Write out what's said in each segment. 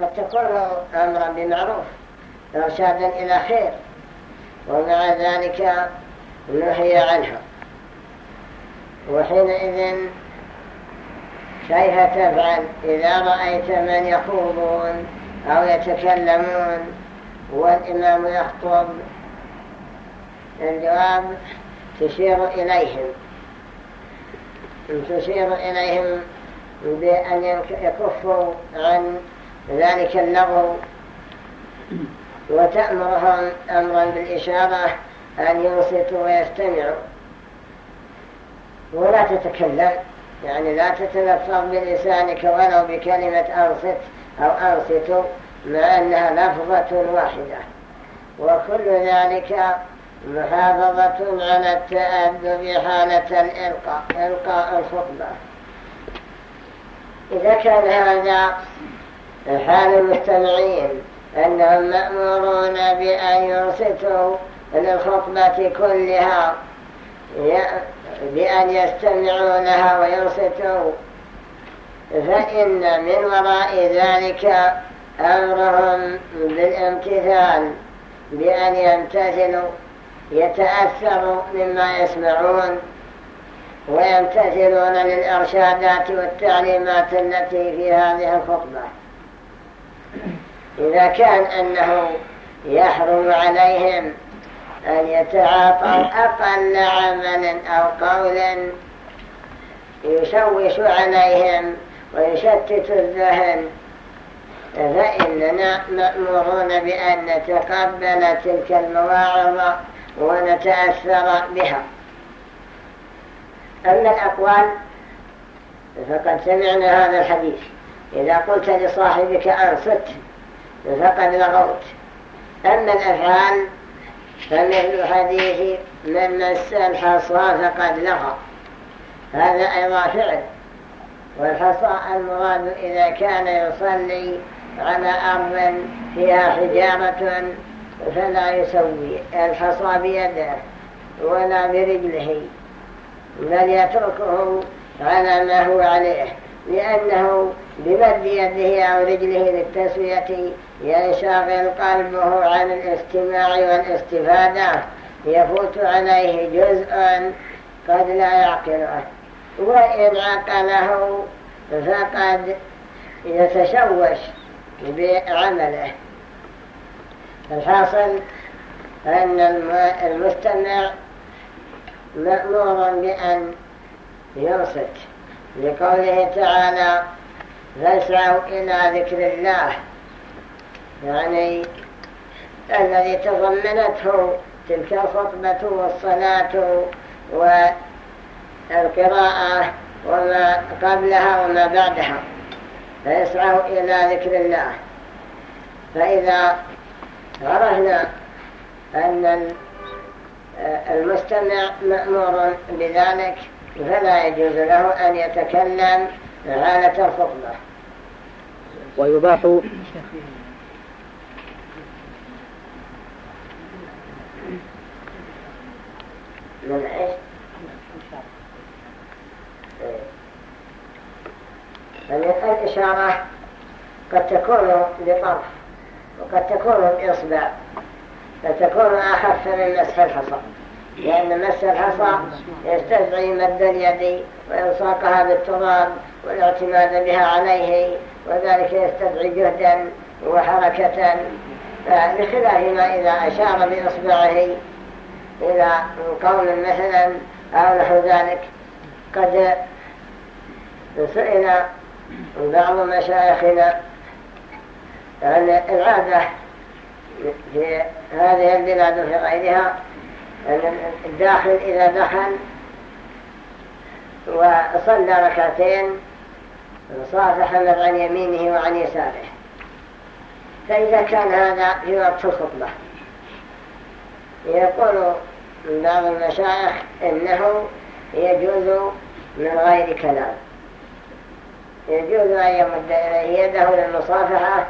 قد تكون أمرا بمعروف إرشادا إلى خير ومع ذلك نهي عنها وحينئذ كيف تفعل؟ إذا رأيت من يخوضون أو يتكلمون والإمام يخطب الجواب تشير إليهم. تشير إليهم بأن يكفوا عن ذلك اللغو وتأمرهم أمرا بالإشارة أن ينصتوا ويستمعوا ولا تتكلم يعني لا تتلفظ بلسانك ولو بكلمة أنصت أو أنصتوا مع أنها لفظة واحدة. وكل ذلك محافظة على التأدب حالة الإلقاء إلقاء الخطبة. إذا كان هذا حال المستمعين أنهم مأمورون بأن ينصتوا للخطبة كلها. بأن يستمعوا لها وينصتوا فإن من وراء ذلك أمرهم بالامتثال بأن يمتثلوا يتأثروا مما يسمعون ويمتثلون للإرشادات والتعليمات التي في هذه الخطبة. إذا كان أنه يحرم عليهم أن يتعاطوا أقل عمل أو قول يشوش عليهم ويشتت الذهن فإننا مأمورون بأن نتقبل تلك المواعظ ونتأثر بها. أما الأقوال فقد سمعنا هذا الحديث. إذا قلت لصاحبك أنصت فقد لغوت أما الأفعال فمثل حديث من مس الحصى فقد لغى هذا أيضا فعل. والحصى المراد إذا كان يصلي على أرض فيها حجارة فلا يسوي. الحصى بيده ولا برجله بل يتركه على ما هو عليه. لأنه بمد يده أو رجله للتسوية ينشغل قلبه عن الاستماع والاستفادة. يفوت عليه جزء قد لا يعقله. وإن عقله فقد يتشوش بعمله. الحاصل أن المستمع مأمور بأن ينصت. لقوله تعالى فاسعوا إلى ذكر الله. يعني الذي تضمنته تلك الخطبة والصلاة والقراءة وما قبلها وما بعدها فيسعوا إلى ذكر الله. فإذا عرفنا أن المستمع مأمور بذلك فلا يجوز له أن يتكلم حالة الخطبة ويباح من إيش؟ الإشارة قد تكون بطرف وقد تكون بإصبع فتكون أخف من مسح الحصى لأن مس الحصى يستدعي مد اليد وإلصاقها بالتراب والاعتماد بها عليه وذلك يستدعي جهدا وحركة. بخلاف ما إذا أشار بإصبعه إلى قول مثلا أو نحو ذلك. قد سئل بعض مشايخنا عن العادة في هذه البلاد وفي غيرها الداخل إذا دخل وصلى ركعتين صافح عن يمينه وعن يساره. فإذا كان هذا في وقت الخطبة. يقول بعض المشايخ إنه يجوز من غير كلام. يجوز أن يمد إليه يده للمصافحة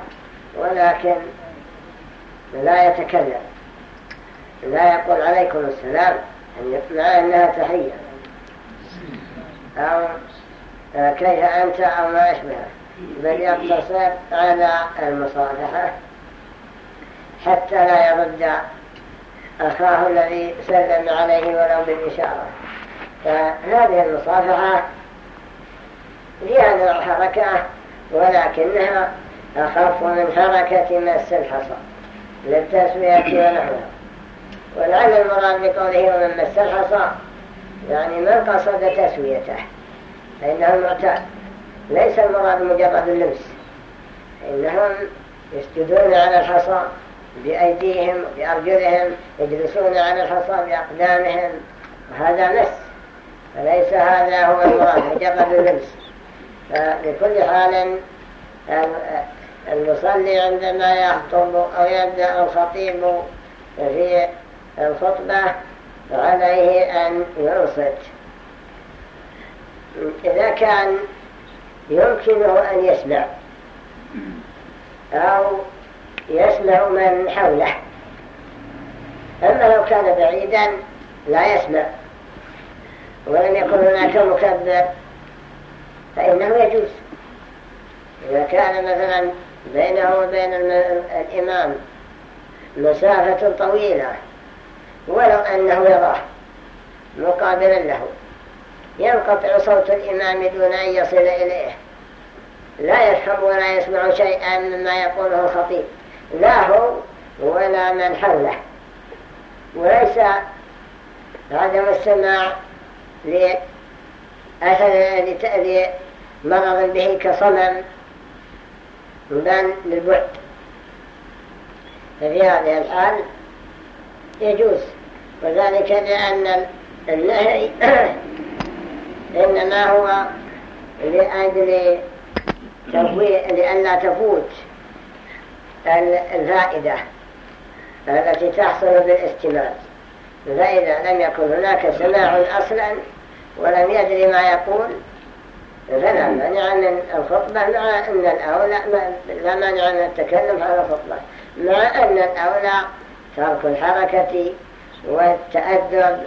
ولكن لا يتكلم. لا يقول عليكم السلام مع أنها تحية. أو كيف أنت أو ما أشبه بل يقتصر على المصالحة حتى لا يرد أخاه الذي سلم عليه ولو بالإشارة. فهذه المصافحة فيها نوع حركة ولكنها أخف من حركة مس الحصى للتسوية ونحوها. ولعل المراد بقوله ومن مس الحصى يعني من قصد تسويته فإنه المعتاد ليس المراد مجرد اللمس إنهم يسجدون على الحصى بأيديهم بأرجلهم يجلسون على الحصى بأقدامهم وهذا مس. فليس هذا هو المراد مجرد اللمس فلكل حال المصلي عندما يخطب أو يبدأ الخطيب في الخطبة عليه أن ينصت. إذا كان يمكنه أن يسمع أو يسمع من حوله. أما لو كان بعيدا لا يسمع. ولم يكن هناك مكبر فإنه يجوز. إذا كان مثلا بينه وبين الإمام مسافة طويلة ولو أنه يراه مقابلا له. ينقطع صوت الإمام دون أن يصل إليه. لا يفهم ولا يسمع شيئا مما يقوله الخطيب. لا هو ولا من حوله. وليس عدم السماع لأثر مرض به كصمم بل للبعد. ففي هذه الحال يجوز وذلك لأن النهي إنما هو لأجل لأن لا تفوت الفائدة التي تحصل بالاستماع فإذا لم يكن هناك سماع أصلا ولم يدري ما يقول فلا مانع من الخطبة مع أن الأولى لا مانع من التكلم على الخطبة مع أن الأولى ترك الحركة والتأدب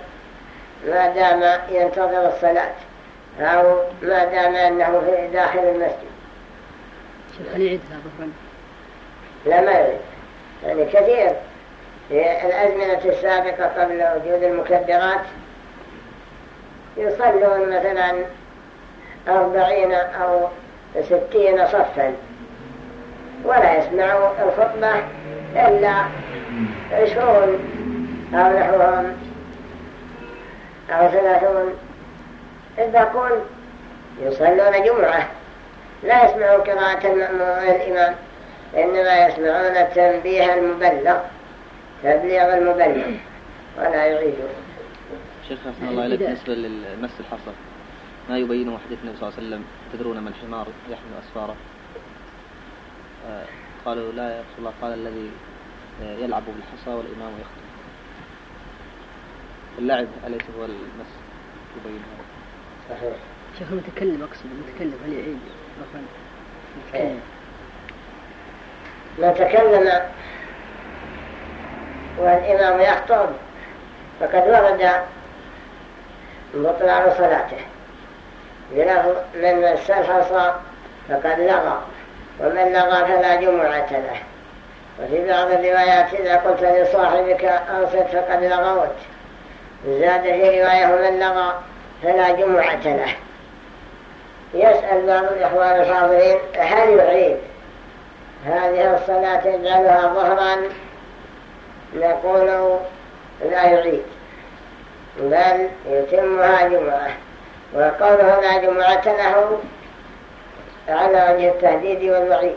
ما دام ينتظر الصلاة أو ما دام أنه في داخل المسجد. هل يعيدها ظهرا؟ لا ما يعيد. يعني كثير. في الأزمنة السابقة قبل وجود المكبرات يصلون مثلا أربعين أو ستين صفا ولا يسمعوا الخطبة إلا عشرون أو نحوهم أو ثلاثون الباقون يصلون جمعة. لا يسمعون قراءة الإمام إنما يسمعون التنبيه المبلغ تبليغ المبلغ ولا يعيدون. شيخ حسن الله عليك بالنسبة للمس الحصر ما يبينه حديث النبي صلى الله عليه وسلم تدرون ما الحمار يحمل أسفاره؟ آه قالوا لا يا رسول الله قال الذي يلعب بالحصى والإمام يخطب. اللعب أليس هو المس يبين هذا صحيح. شيخ المتكلم أقصد المتكلم هل يعيد؟ مثلا المتكلم من تكلم. والإمام يخطب. فقد ورد بطلان صلاته. بلفظ من مس الحصى فقد لغى. ومن لغى فلا جمعة له. وفي بعض الروايات إذا قلت لصاحبك أنصت فقد لغوت. زاد في رواية من لغى فلا جمعة له. يسأل بعض الإخوان الحاضرين هل يعيد هذه الصلاة يجعلها ظهرا؟ نقول لا يعيد بل يتمها جمعة. وقوله لا جمعة له على وجه التهديد والوعيد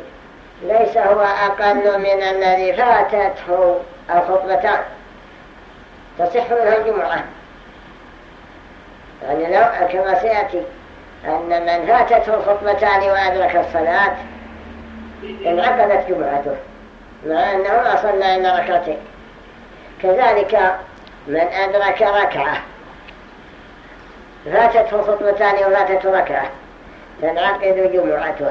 ليس هو أقل من الذي فاتته الخطبتان. تصح منها الجمعة يعني لو كما سيأتي أن من فاتته الخطبتان وأدرك الصلاة انعقدت جمعته مع أنه ما صلى إلا ركعتين. كذلك من أدرك ركعة فاتته خطبتان وفاتته ركعة تنعقد جمعته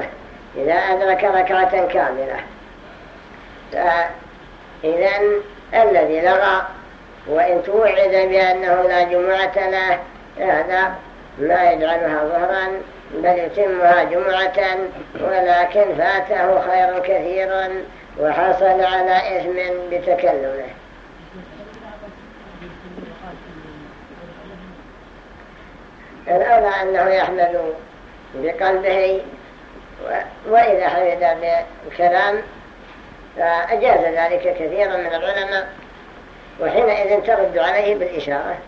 إذا أدرك ركعة كاملة. إذا الذي لغى وإن توعد بأنه لا جمعة له هذا لا يجعلها ظهرا بل يتمها جمعة ولكن فاته خير كثير وحصل على إثم بتكلمه الأولى أنه يحمل بقلبه وإذا حمد بالكلام فأجاز ذلك كثيرا من العلماء. وحينئذ ترد عليه بالإشارة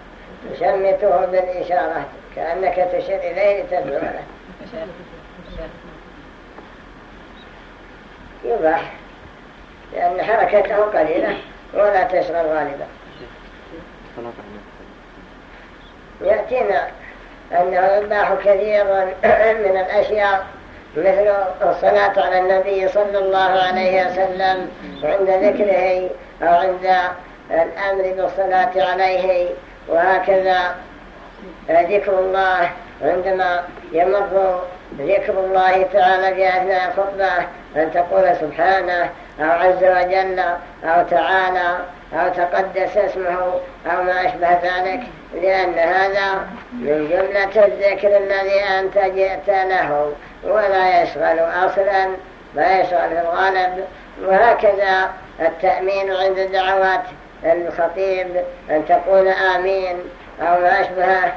شمته بالإشارة كأنك تشير إليه لتدعو له يباح لأن حركته قليلة ولا تشغل غالبا. يأتينا أنه يباح كثيرا من الأشياء مثل الصلاة على النبي صلى الله عليه وسلم عند ذكره أو عند الأمر بالصلاة عليه وهكذا ذكر الله عندما يمر ذكر الله تعالى في أثناء الخطبة أن تقول سبحانه أو عز وجل أو تعالى أو تقدس اسمه أو ما أشبه ذلك لأن هذا من جملة الذكر الذي أنت جئت له ولا يشغل أصلا لا يشغل في الغالب وهكذا التأمين عند دعوات الخطيب أن تقول آمين أو ما أشبهه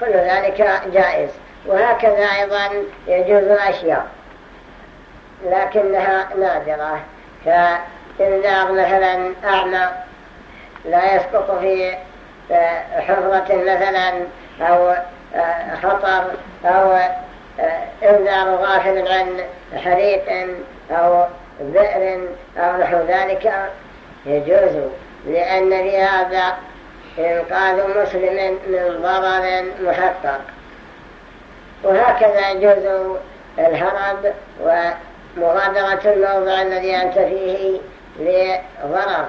كل ذلك جائز. وهكذا أيضا يجوز أشياء لكنها نادرة. كإنذار مثلا أعمى لا يسقط في آه، حفرة مثلا أو آه، خطر أو آه، إنذار غافل عن حريق أو بئر أو نحو ذلك. يجوز لأن في هذا إنقاذ مسلم من ضرر محقق. وهكذا يجوز الهرب ومغادرة الموضع الذي أنت فيه لضرر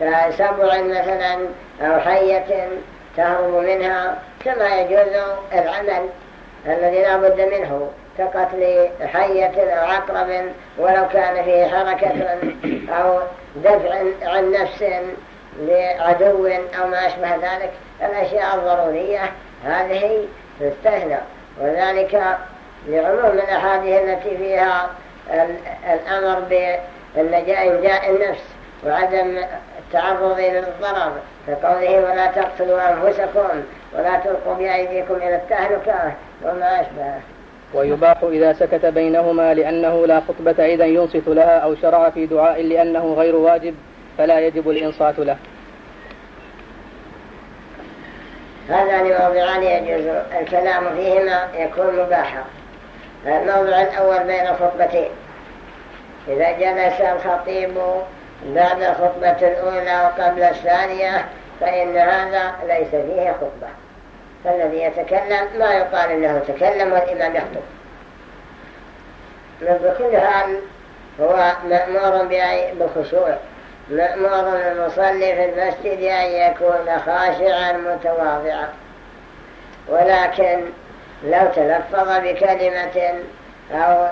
كسبع مثلا أو حية تهرب منها كما يجوز العمل الذي لا بد منه كقتل حية أو عقرب ولو كان فيه حركة أو دفع عن نفس لعدو أو ما أشبه ذلك الأشياء الضرورية هذه تستثنى وذلك لعموم الأحاديث التي فيها الأمر بالنجاء جاء النفس وعدم التعرض للضرر كقوله ولا تقتلوا أنفسكم ولا تلقوا بأيديكم إلى التهلكة وما أشبهه ويباح إذا سكت بينهما لأنه لا خطبة إذا ينصت لها أو شرع في دعاء لأنه غير واجب فلا يجب الإنصات له. هذان موضعان يجوز الكلام فيهما يكون مباحا. الموضع الأول بين خطبتين. إذا جلس الخطيب بعد الخطبة الأولى وقبل الثانية فإن هذا ليس فيه خطبة. فالذي يتكلم ما يقال إنه تكلم والإمام يخطب. بكل حال هو مأمور بالخشوع مأمور المصلي في المسجد أن يكون خاشعا متواضعا. ولكن لو تلفظ بكلمة أو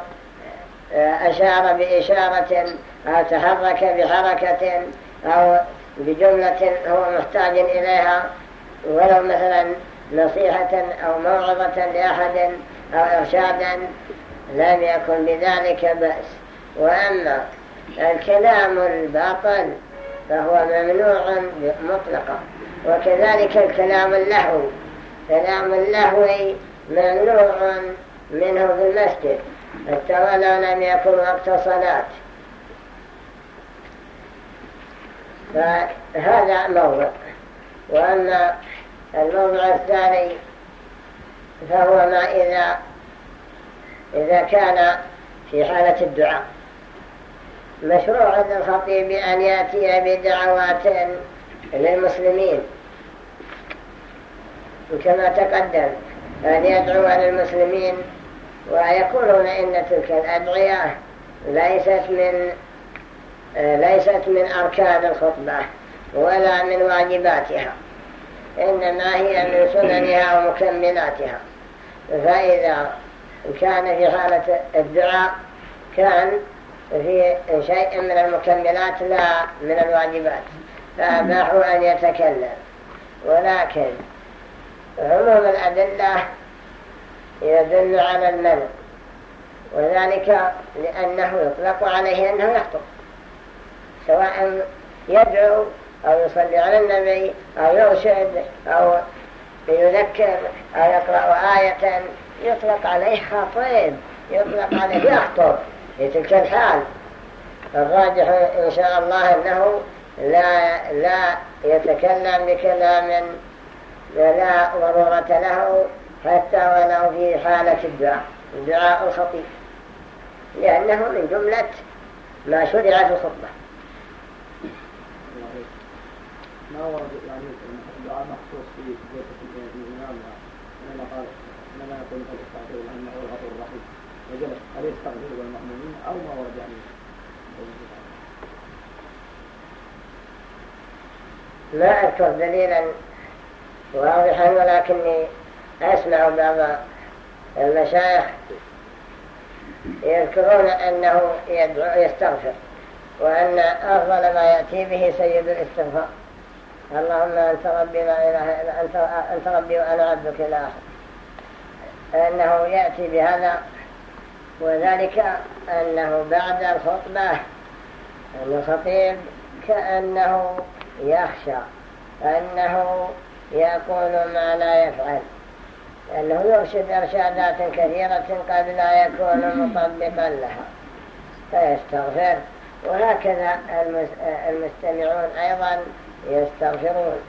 أشار بإشارة أو تحرك بحركة أو بجملة هو محتاج إليها. ولو مثلا نصيحة أو موعظة لأحد أو إرشادا لم يكن بذلك بأس. وأما الكلام الباطل فهو ممنوع مطلقا وكذلك الكلام اللهو. كلام اللهو ممنوع منه في المسجد حتى ولو لم يكن وقت صلاة. فهذا موضع. وأما الموضع الثاني فهو ما إذا إذا كان في حالة الدعاء. مشروع للخطيب أن يأتي بدعوات للمسلمين. كما تقدم أن يدعو للمسلمين ويقولون إن تلك الأدعية ليست من ليست من أركان الخطبة ولا من واجباتها. إنما هي من سننها ومكملاتها. فإذا كان في حالة الدعاء كان في شيء من المكملات لا من الواجبات فأباحوا أن يتكلم. ولكن عموم الأدلة يدل على المنع. وذلك لأنه يطلق عليه أنه يخطب. سواء يدعو أو يصلي على النبي أو يرشد أو يذكر أو يقرأ آية يطلق عليه خطيب يطلق عليه يخطب في تلك الحال. الراجح إن شاء الله أنه لا, لا يتكلم بكلام لا ضرورة له حتى ولو في حالة الدعاء. دعاء الخطيب لأنه من جملة ما شرع في الخطبة ما ورد يعني الدعاء مخصوص في بيت الإمام لما قال إنما يقول فالاستغفر لأنه هو الغفور الرحيم. وجلس هل يستغفر والمأمومين أو ما ورد يعني. لا أذكر دليلا واضحا ولكني أسمع بعض المشايخ يذكرون أنه يدعو يستغفر وأن أفضل ما يأتي به سيد الاستغفار. اللهم أنت ربي لا إله إلا أنت, أنت ربي وأنا عبدك آخر أنه يأتي بهذا وذلك أنه بعد الخطبة أن الخطيب كأنه يخشى أنه يقول ما لا يفعل. لأنه يرشد إرشادات كثيرة قد لا يكون مطبقا لها. فيستغفر. وهكذا المستمعون أيضا يستغفرون.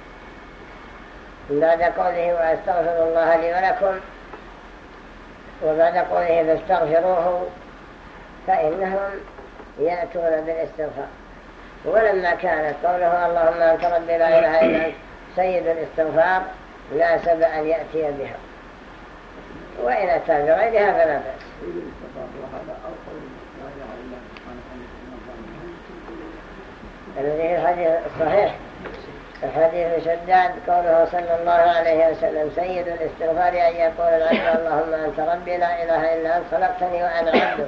بعد قوله وأستغفر الله لي ولكم وبعد قوله فاستغفروه فإنهم يأتون بالاستغفار. ولما كانت قوله اللهم أنت ربي لا إله إلا أنت سيد الاستغفار ناسب أن يأتي بها. وإن أتى بغيرها فلا بأس. الذي الحديث الصحيح الحديث شداد قوله صلى الله عليه وسلم سيد الاستغفار أن يقول العبد اللهم أنت ربي لا إله إلا أنت خلقتني وأنا عبدك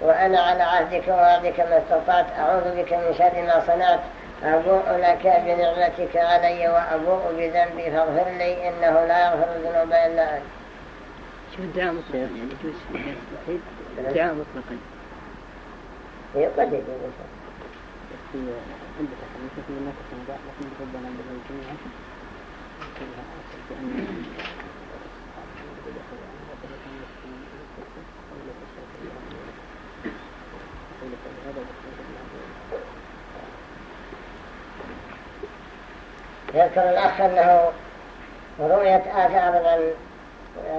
وأنا على عهدك ووعدك ما استطعت أعوذ بك من شر ما صنعت أبوء لك بنعمتك علي وأبوء بذنبي فاغفر لي إنه لا يغفر الذنوب إلا أنت. شوف الدعاء مطلقا يعني في الدعاء مطلقا قد يجوز يذكر الأخ أنه رؤية آثار عن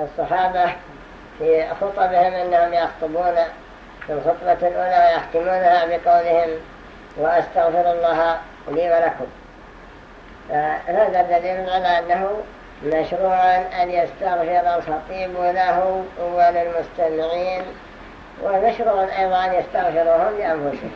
الصحابة في خطبهم أنهم يخطبون في الخطبة الأولى ويختمونها بقولهم وأستغفر الله لي ولكم. هذا دليل على أنه مشروع أن يستغفر الخطيب له وللمستمعين ومشروع أيضا أن يستغفرهم لأنفسهم.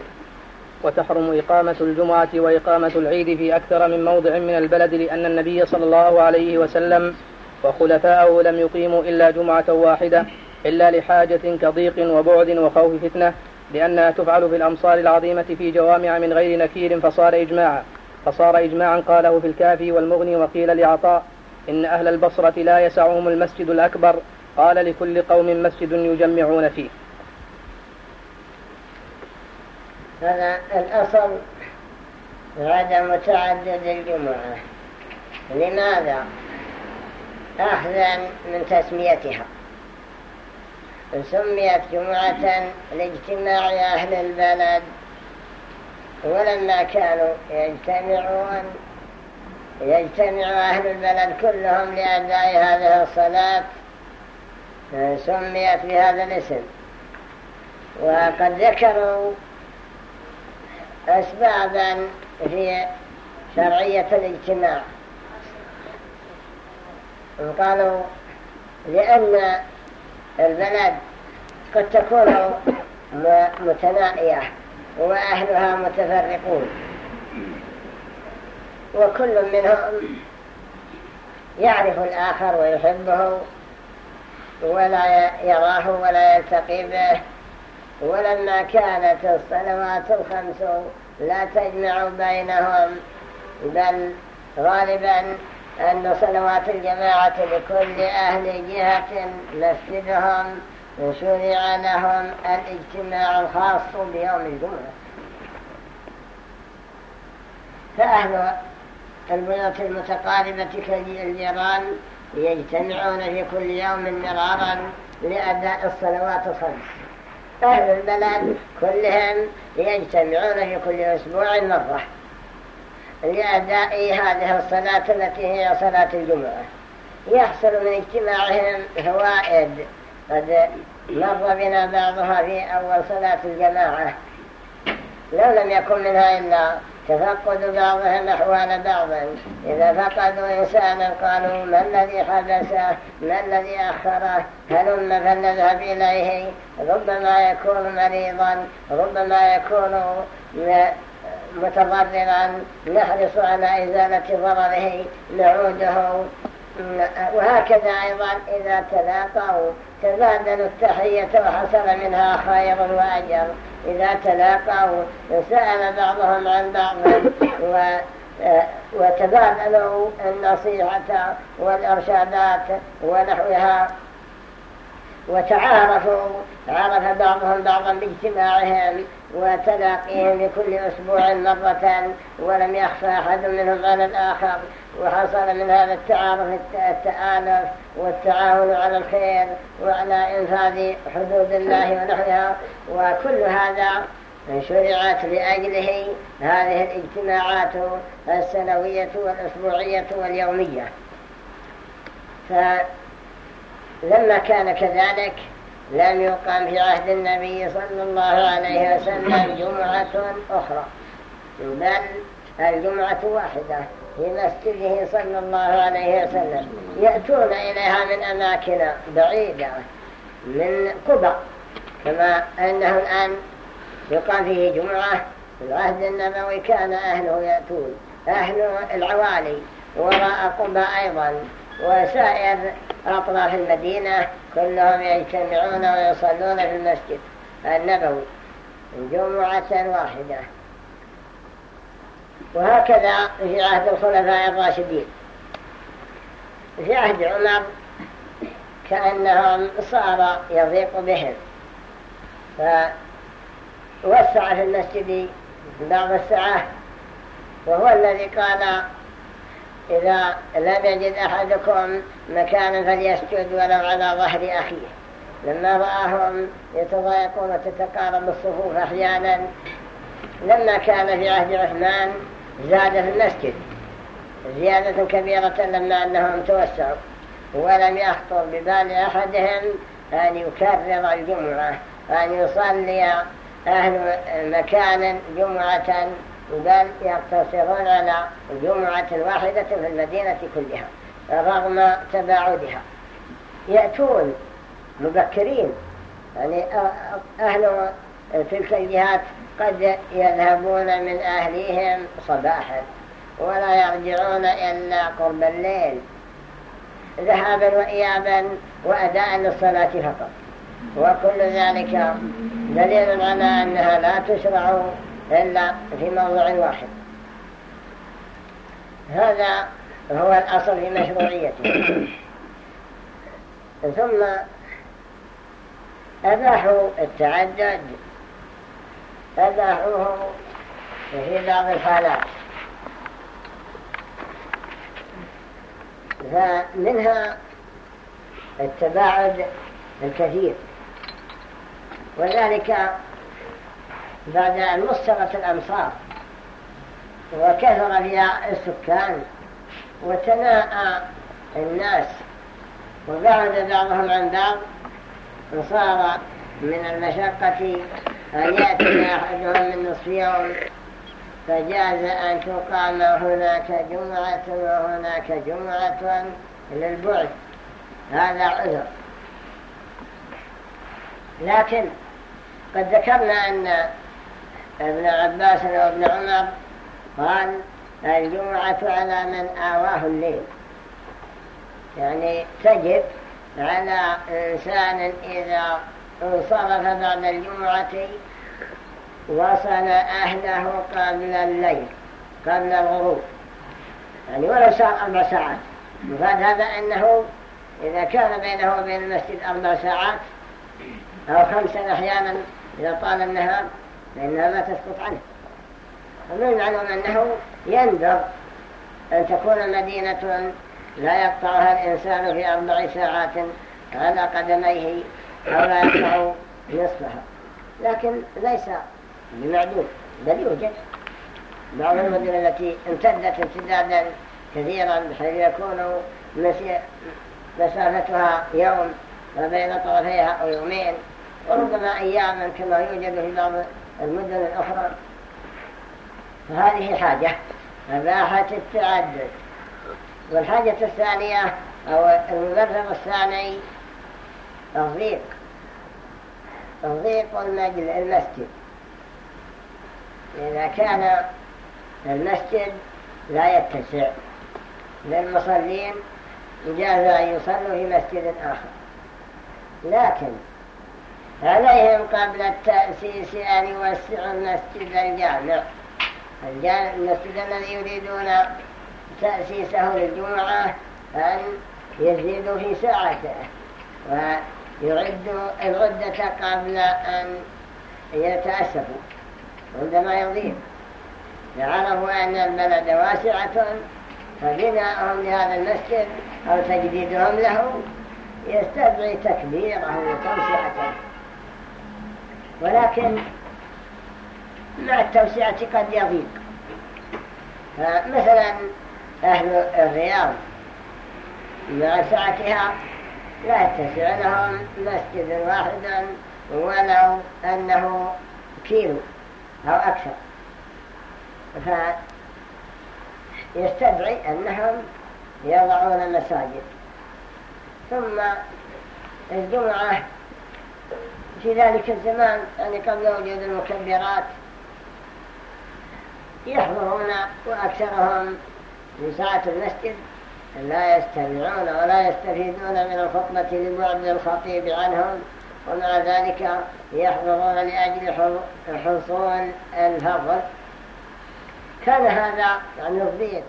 وتحرم إقامة الجمعة وإقامة العيد في أكثر من موضع من البلد لأن النبي صلى الله عليه وسلم وخلفاءه لم يقيموا إلا جمعة واحدة إلا لحاجة كضيق وبعد وخوف فتنة. لأنها تفعل في الأمصار العظيمة في جوامع من غير نكير فصار إجماعا. فصار إجماعا قاله في الكافي والمغني وقيل لعطاء إن أهل البصرة لا يسعهم المسجد الأكبر. قال لكل قوم مسجد يجمعون فيه. هذا الأصل عدم تعدد الجمعة. لماذا؟ أخذا من تسميتها. سميت جمعة لاجتماع أهل البلد ولما كانوا يجتمعون يجتمع أهل البلد كلهم لأداء هذه الصلاة سميت بهذا الاسم. وقد ذكروا أسبابا في شرعية الاجتماع. وقالوا لأن البلد قد تكون متنائية وأهلها متفرقون. وكل منهم يعرف الآخر ويحبه ولا يراه ولا يلتقي به. ولما كانت الصلوات الخمس لا تجمع بينهم بل غالبا أن صلوات الجماعة لكل أهل جهة مسجدهم شرع لهم الاجتماع الخاص بيوم الجمعة. فأهل البيوت المتقاربة كالجيران يجتمعون في كل يوم مرارا لأداء الصلوات الخمس. أهل البلد كلهم يجتمعون في كل أسبوع مرة لأداء هذه الصلاة التي هي صلاة الجمعة. يحصل من اجتماعهم فوائد. قد مر بنا بعضها في أول صلاة الجماعة. لو لم يكن منها إلا تفقد بعضهم أحوال بعض إذا فقدوا إنسانا قالوا ما الذي حدثه ما الذي أخره هلم فلنذهب إليه؟ ربما يكون مريضا. ربما يكون متضررا نحرص على إزالة ضرره نعوده وهكذا أيضا إذا تلاقوا تبادلوا التحية وحصل منها خير وأجر. إذا تلاقوا سأل بعضهم عن بعض وتبادلوا النصيحة والإرشادات ونحوها. وتعارفوا عرف بعضهم بعضا باجتماعهم وتلاقيهم لكل أسبوع مرة ولم يخفى أحد منهم على الآخر وحصل من هذا التعارف التآلف والتعاون على الخير وعلى إنفاذ حدود الله ونحوها. وكل هذا شرعت لأجله هذه الاجتماعات السنوية والأسبوعية واليومية. فلما كان كذلك لم يقام في عهد النبي صلى الله عليه وسلم جمعة أخرى. بل الجمعة واحدة في مسجده صلى الله عليه وسلم. يأتون إليها من أماكن بعيدة من قبى. كما أنه الآن يقام فيه جمعة في العهد النبوي كان أهله يأتون. أهل العوالي وراء قبى أيضا. وسائر أطراف المدينة كلهم يجتمعون ويصلون في المسجد النبوي جمعة واحدة. وهكذا في عهد الخلفاء الراشدين. في عهد عمر كأنهم صار يضيق بهم. فوسع في المسجد بعض الساعة وهو الذي قال إذا لم يجد أحدكم مكانا فليسجد ولو على ظهر أخيه. لما رآهم يتضايقون وتتقارب الصفوف أحيانا لما كان في عهد عثمان زاد في المسجد. زيادة كبيرة لما أنهم توسعوا. ولم يخطر ببال أحدهم أن يكرر الجمعة أن يصلي أهل مكان جمعة بل يقتصرون على جمعة واحدة في المدينة كلها رغم تباعدها. يأتون مبكرين يعني أهل تلك الجهات قد يذهبون من أهليهم صباحا ولا يرجعون إلا قرب الليل ذهابا وإيابا وأداء للصلاة فقط. وكل ذلك دليل على أنها لا تشرع إلا في موضع واحد. هذا هو الأصل في مشروعيته. ثم أباحوا التعدد أباحوه في بعض الحالات. فمنها التباعد الكثير وذلك بعد أن مصرت الأمصار. وكثر فيها السكان وتناءى الناس وبعد بعضهم عن بعض وصار من المشقة أن يأتي أحدهم من نصف يوم فجاز أن تقام هناك جمعة وهناك جمعة للبعد. هذا عذر. لكن قد ذكرنا أن ابن عباس وابن عمر قال الجمعة على من آواه الليل. يعني تجب على إنسان إذا انصرف بعد الجمعة وصل أهله قبل الليل قبل الغروب. يعني ولو صار أربع ساعات. مفاد هذا أنه إذا كان بينه وبين المسجد أربع ساعات أو خمسا أحيانا إذا طال النهار فإنها ما تسقط عنه. ومن معلوم أنه يندر أن تكون مدينة لا يقطعها الإنسان في أربع ساعات على قدميه أو لا يقطع نصفها. لكن ليس بمعدود بل يوجد. بعض المدن التي امتدت امتدادا كثيرا بحيث يكون مسافتها يوم وبين طرفيها أو يومين وربما أياما كما يوجد في بعض المدن الأخرى. فهذه حاجة. أباحة التعدد. والحاجة الثانية أو المبرر الثاني تضييق تضييق المسجد. إذا كان المسجد لا يتسع للمصلين جاز أن يصلوا في مسجد آخر. لكن عليهم قبل التأسيس أن يوسعوا المسجد الجامع. المسجد الذي يريدون تأسيسه للجمعة أن يزيدوا في ساعته ويعدوا العدة قبل أن يتأسفوا عندما يضيق. يعرفوا أن البلد واسعة فبناءهم لهذا المسجد أو تجديدهم له يستدعي تكبيره وتوسعته. ولكن مع التوسعة قد يضيق. فمثلا أهل الرياض مع سعتها لا يتسع لهم مسجد واحدا ولو أنه كيلو أو أكثر. فيستدعي أنهم يضعون مساجد. ثم الجمعة في ذلك الزمان يعني قبل وجود المكبرات يحضرون وأكثرهم في ساعة المسجد لا يستمعون ولا يستفيدون من الخطبة لبعد الخطيب عنهم ومع ذلك يحضرون لأجل حصول الفضل كان هذا يعني الضيق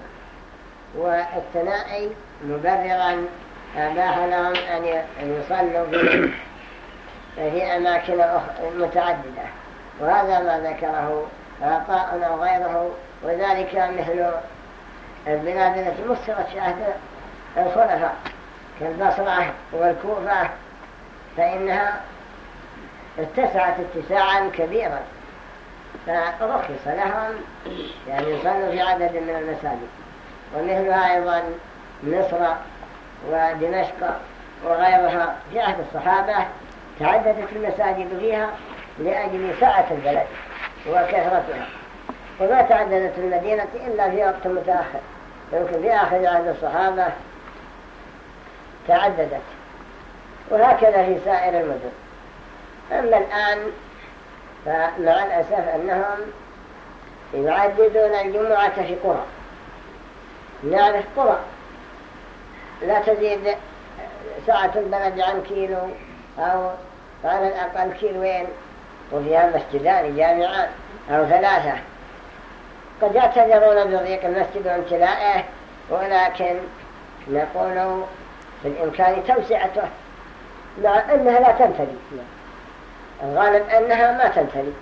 والثنائي مبررا أباح لهم أن يصلوا في أماكن متعددة. وهذا ما ذكره عطاء أو غيره وذلك مثل البلاد التي مصرت في عهد الخلفاء كالبصرة والكوفة فإنها اتسعت اتساعا كبيرا فرخص لهم يعني يصلوا في عدد من المساجد. ومثلها أيضا مصر ودمشق وغيرها في عهد الصحابة تعددت المساجد فيها لأجل سعة البلد وكثرتها. وما تعددت المدينة إلا في وقت متأخر. يمكن في آخر عهد الصحابة تعددت. وهكذا في سائر المدن. أما الآن فمع الأسف أنهم يعددون الجمعة في قرى. نعرف قرى. لا تزيد ساعة البلد عن كيلو أو على الأقل كيلوين وفيها مسجدان جامعان أو ثلاثة. قد يعتذرون بضيق المسجد وامتلائه ولكن نقول بالإمكان توسعته. مع أنها لا تنتهي الغالب أنها ما تنتهي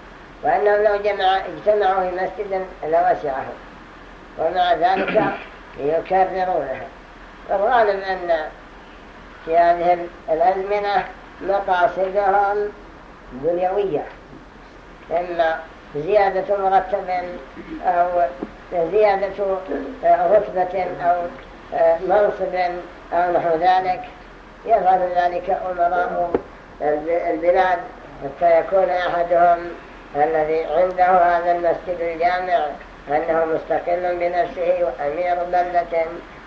وأنهم لو جمع اجتمعوا في مسجد لوسعه. ومع ذلك يكررونها. الغالب أن في هذه الأزمنة مقاصدهم دنيوية إما زيادة مرتب أو زيادة رتبة أو منصب أو نحو ذلك. يفعل ذلك أمراء البلاد حتى يكون أحدهم الذي عنده هذا المسجد الجامع أنه مستقل بنفسه وأمير بلدة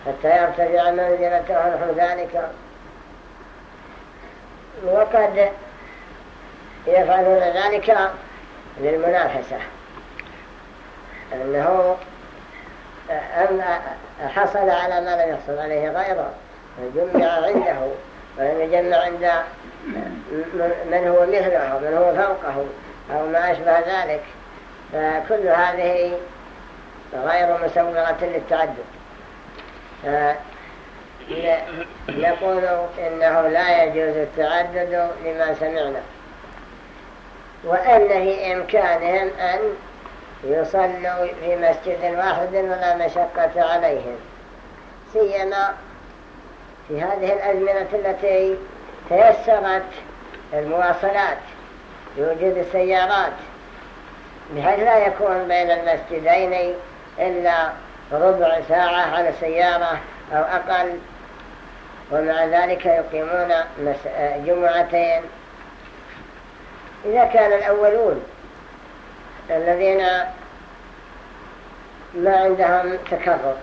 حتى يرتفع منزلته ونحو ذلك. وقد يفعلون ذلك للمنافسة. أنه حصل على ما لم يحصل عليه غيره فجمع عنده ولم يجمع عند من هو مثله ومن هو فوقه أو ما أشبه ذلك. فكل هذه غير مسورة للتعدد. نقول إنه لا يجوز التعدد لما سمعنا. وأن في إمكانهم أن يصلوا في مسجد واحد ولا مشقة عليهم. سيما في هذه الأزمنة التي تيسرت المواصلات بوجود السيارات. بحيث لا يكون بين المسجدين إلا ربع ساعة على سيارة أو أقل. ومع ذلك يقيمون جمعتين. إذا كان الأولون الذين ما عندهم تكرر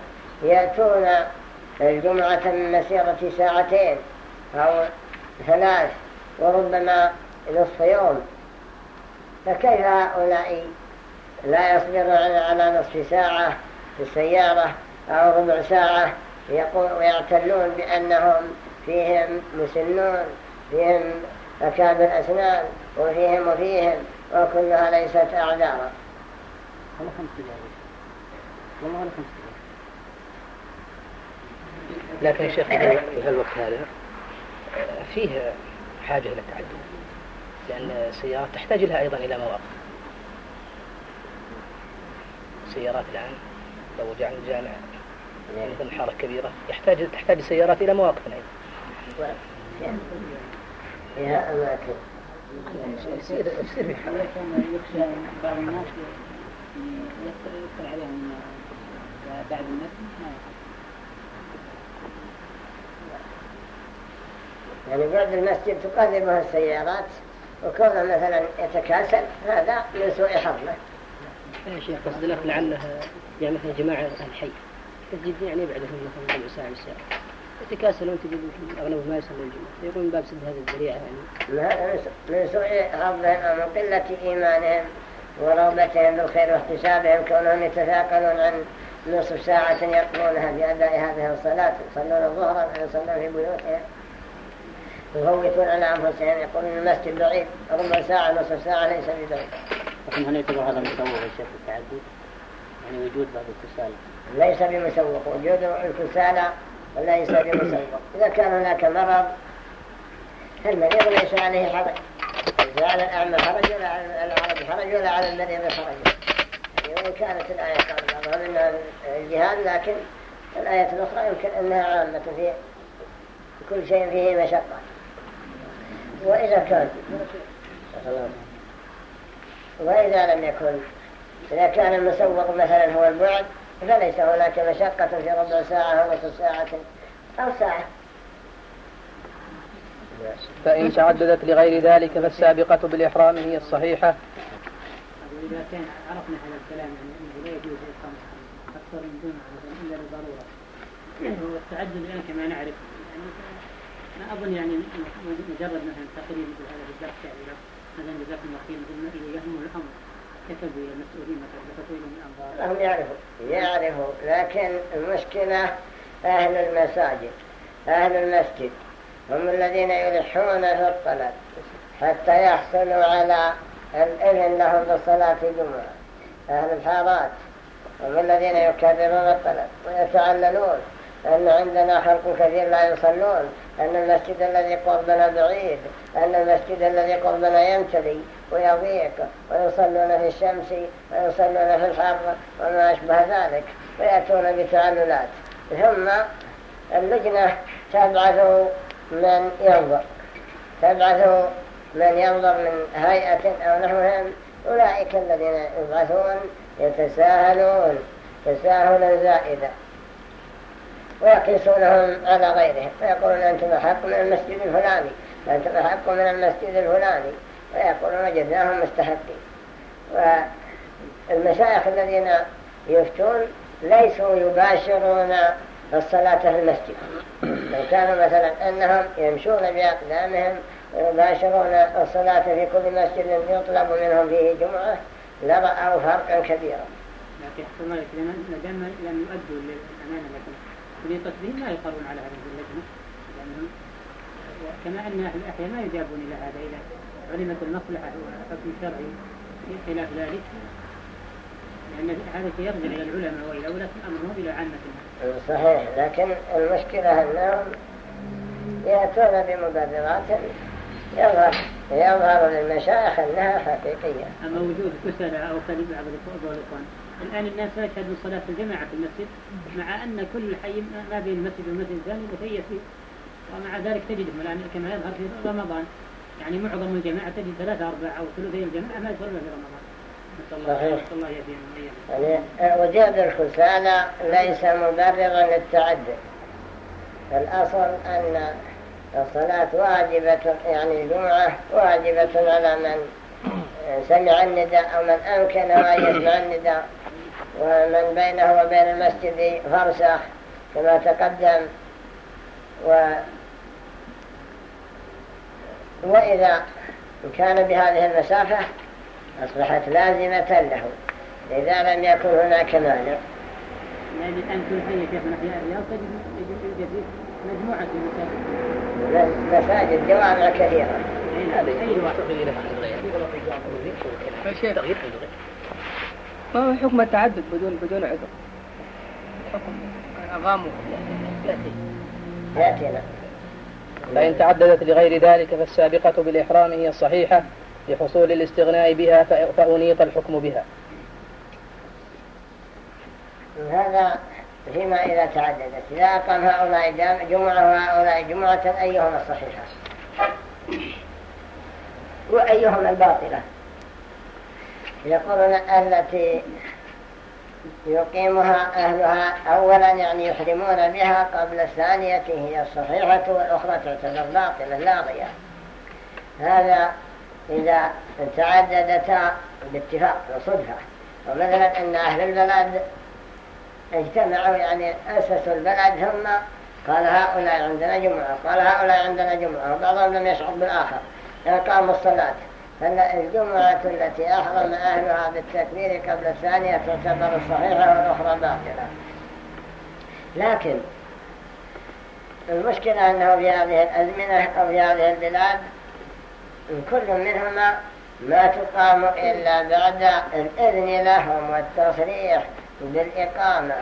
يأتون الجمعة من مسيرة ساعتين أو ثلاث وربما نصف يوم فكيف هؤلاء لا يصبرون على نصف ساعة في السيارة أو ربع ساعة ويعتلون بأنهم فيهم مسنون فيهم أكاد الأسنان وفيهم وفيهم وكلها ليست أعذارا. والله خمس دقائق والله خمس دقائق لكن الشيخ في الوقت هذا؟ فيه حاجة إلى التعدد لأن السيارات تحتاج لها أيضا إلى مواقف. السيارات الآن لو جعل الجامع مثل حارة كبيرة. يحتاج تحتاج السيارات إلى مواقف أيضا يا أماكن يصير يصير يخشى بعض الناس يدخل عليهم بعد ما يعني بعد المسجد تقربه السيارات وكونه مثلا يتكاسل هذا من سوء حظه. يا شيخ قصد لك لعله يعني مثلا جماعة الحي. تجد يعني بعدهم مثلا ربع ساعة بالساعة يتكاسلون تجد اغلب ما يصلون الجمعة. يقول من باب سد هذه الذريعة يعني. من سوء حظهم ومن قلة إيمانهم ورغبتهم بالخير واحتسابهم كونهم يتثاقلون عن نصف ساعة يقضونها بأداء هذه الصلاة. يصلون الظهر ويصلون في بيوتهم. يفوتون على أنفسهم. يقولون المسجد بعيد. ربع ساعة نصف ساعة ليس ببعيد. لكن هل يعتبر هذا مسوغ يا شيخ التعدد؟ يعني وجود بعض الكسالى ليس بمسوق وجود الكسالى ليس بمسوق إذا كان هناك مرض فالمريض ليس عليه حرج. ليس على الأعمى حرج ولا على العرب حرج ولا على المريض حرج. يعني وإن كانت الآية قال بعضهم أنها الجهاد لكن الآية الأخرى يمكن أنها عامة في كل شيء فيه مشقة. وإذا كان وإذا لم يكن إذا كان المسوق مثلا هو البعد فليس هناك مشقة في ربع ساعة أو نصف ساعة أو ساعة. فإن تعددت لغير ذلك فالسابقة بالإحرام هي الصحيحة. وإذا كان عرفنا هذا الكلام يعني أنه لا يجوز إقامة أكثر من دون إلا لضرورة والتعدد الآن كما نعرف. يعني ما أظن يعني مجرد مثلا تقرير مثل هذا بالذات يعني مثلا جزاكم الله خير مثل يهم الأمر. هم يعرفوا يعرفوا لكن المشكلة أهل المساجد أهل المسجد. هم الذين يلحون في الطلب حتى يحصلوا على الإذن لهم بالصلاة جمعة أهل الحارات هم الذين يكررون الطلب ويتعللون أن عندنا خلق كثير لا يصلون. أن المسجد الذي قربنا بعيد أن المسجد الذي قربنا يمتلي ويضيق ويصلون في الشمس ويصلون في الحر وما أشبه ذلك ويأتون بتعللات. ثم اللجنة تبعث من ينظر. تبعث من ينظر من هيئة أو نحوهم. أولئك الذين يبعثون يتساهلون. تساهلا زائدا ويقيسونهم على غيرهم. فيقولون أنتم أحق من المسجد الفلاني أنتم أحق من المسجد الفلاني. ويقولون وجدناهم مستحقين. والمشايخ الذين يفتون ليسوا يباشرون الصلاة في المسجد. لو كانوا مثلا أنهم يمشون بأقدامهم ويباشرون الصلاة في كل مسجد يطلب منهم فيه جمعة لرأوا فرقا كبيرا. لكن مالك لم يؤدوا للأمانة بهم لا يقرون على هذه اللجنة. لأنهم كما أن أهل الأحياء ما يجابون إلى هذا إذا علمت المصلحة وحكم شرعي خلاف ذلك. لأن هذا يرجع إلى العلماء وإلى ولاة الأمر إلى عامة الناس. صحيح لكن المشكلة أنهم يأتون بمبررات يظهر يظهر للمشايخ أنها حقيقية. أما وجود كسلة أو كلب بعض الإخوان. الآن الناس لا يشهدون صلاة الجماعة في المسجد مع أن كل حي ما بين المسجد والمسجد الثاني مكيف فيه. ومع ذلك تجدهم الآن كما يظهر في رمضان. يعني معظم الجماعة تجد ثلاثة أربعة أو ثلثي الجماعة ما يصلون في رمضان. صحيح. يعني وجود الخسالة ليس مبررا للتعدد الأصل أن الصلاة واجبة يعني الجمعة واجبة على من سمع النداء أو من أمكن أن يسمع النداء. ومن بينه وبين المسجد فرسخ كما تقدم. و وإذا كان بهذه المسافة أصبحت لازمة له إذا لم يكن هناك مانع. يعني الآن كل حي كيف نحيا الرياض تجد مجموعة مساجد مساجد جوامع كثيرة. ما هو حكم التعدد بدون بدون عذر. حكم أغاموا يأتينا فإن تعددت لغير ذلك فالسابقة بالإحرام هي الصحيحة لحصول الاستغناء بها فأنيط الحكم بها. هذا فيما إذا تعددت. إذا أقام هؤلاء جمعة وهؤلاء جمعة أيهما الصحيحة؟ وأيهما الباطلة؟ يقولون التي يقيمها أهلها أولا يعني يحرمون بها قبل الثانية هي الصحيحة والأخرى تعتبر باطلة لاغية هذا إذا تعددتا باتفاق وصدفة. ومثلا أن أهل البلد اجتمعوا يعني أسسوا البلد ثم قال هؤلاء عندنا جمعة قال هؤلاء عندنا جمعة وبعضهم لم يشعر بالآخر قاموا الصلاة. فالجمعة التي أحرم أهلها بالتكبير قبل الثانية تعتبر الصحيحة والأخرى باطلة. لكن المشكلة أنه في هذه الأزمنة أو في هذه البلاد كل منهما ما تقام إلا بعد الإذن لهم والتصريح بالإقامة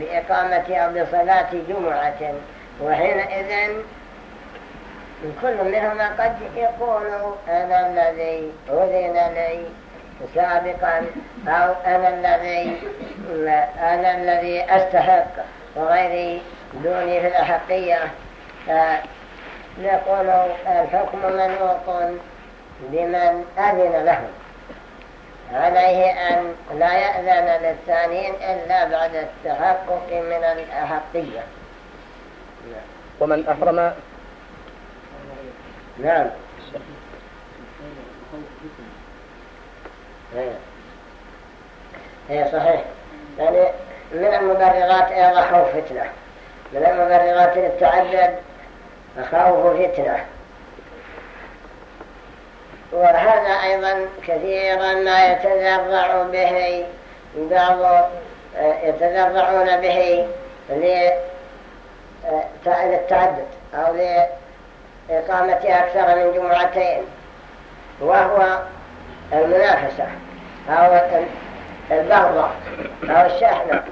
بإقامة أو بصلاة جمعة وحينئذ كل منهما قد يقول أنا الذي أذن لي سابقا أو أنا الذي أنا الذي أستحق وغيري دوني في الأحقية نقول الحكم منوط بمن أذن له. عليه أن لا يأذن للثانيين إلا بعد التحقق من الأحقية. ومن أحرم نعم. هي صحيح. يعني من المبررات أيضا خوف فتنة. من المبررات للتعدد خوف فتنة. وهذا أيضا كثيرا ما يتذرع به بعض يتذرعون به للتعدد أو إقامة أكثر من جمعتين وهو المنافسة أو البغضة أو الشحنة.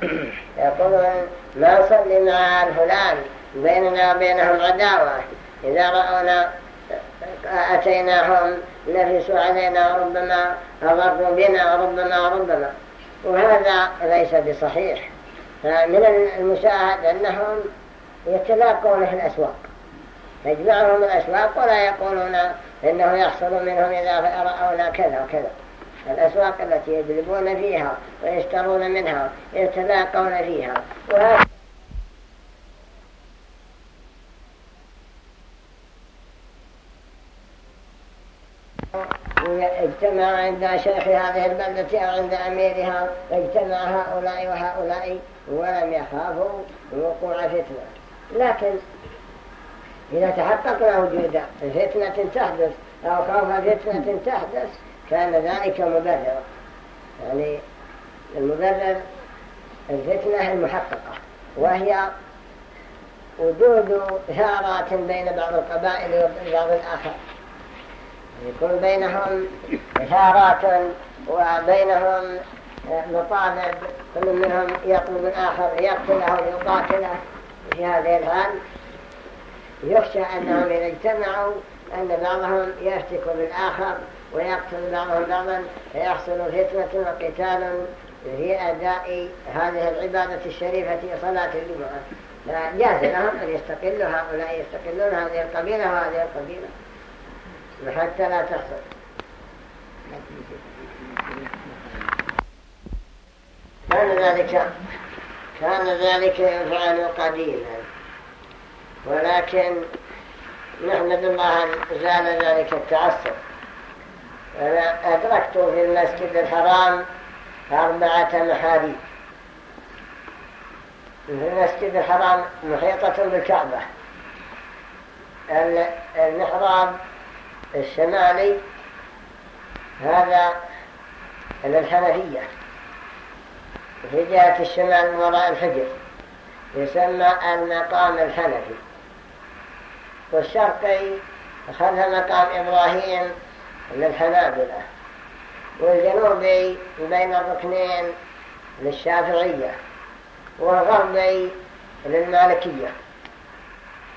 يقولون ما نصلي مع الفلان؟ بيننا وبينهم عداوة. إذا رأونا أتيناهم نفسوا علينا ربما أضروا بنا ربما ربما. وهذا ليس بصحيح. فمن المشاهد أنهم يتلاقون في الأسواق. يجمعهم الأسواق ولا يقولون إنه يحصل منهم إذا رأونا كذا وكذا. الأسواق التي يجلبون فيها ويشترون منها يتلاقون فيها. اجتمع عند شيخ هذه البلدة أو عند أميرها اجتمع هؤلاء وهؤلاء ولم يخافوا وقوع فتنة. لكن إذا تحققنا وجود فتنة تحدث أو خوف فتنة تحدث كان ذلك مبررا. يعني المبرر الفتنة المحققة وهي وجود ثارات بين بعض القبائل وبعض الآخر. يكون بينهم ثارات وبينهم مطالب كل منهم يطلب الآخر يقتله ويقاتله في هذه الحال. يخشى أنهم إذا اجتمعوا أن بعضهم يفتك بالآخر ويقتل بعضهم بعضا فيحصل فتنة وقتال في أداء هذه العبادة الشريفة صلاة الجمعة. فجاز لهم أن يستقلوا هؤلاء يستقلون هذه القبيلة وهذه القبيلة. حتى لا تحصل. كان ذلك كان ذلك يفعل قديما ولكن نحمد الله أن زال ذلك التعصب. أنا أدركت في المسجد الحرام أربعة محاريب. في المسجد الحرام محيطة بالكعبة. المحراب الشمالي هذا للحنفية. في جهة الشمال من وراء الحجر. يسمى المقام الحنفي. والشرقي خلف مقام إبراهيم للحنابلة. والجنوبي بين الركنين للشافعية والغربي للمالكية.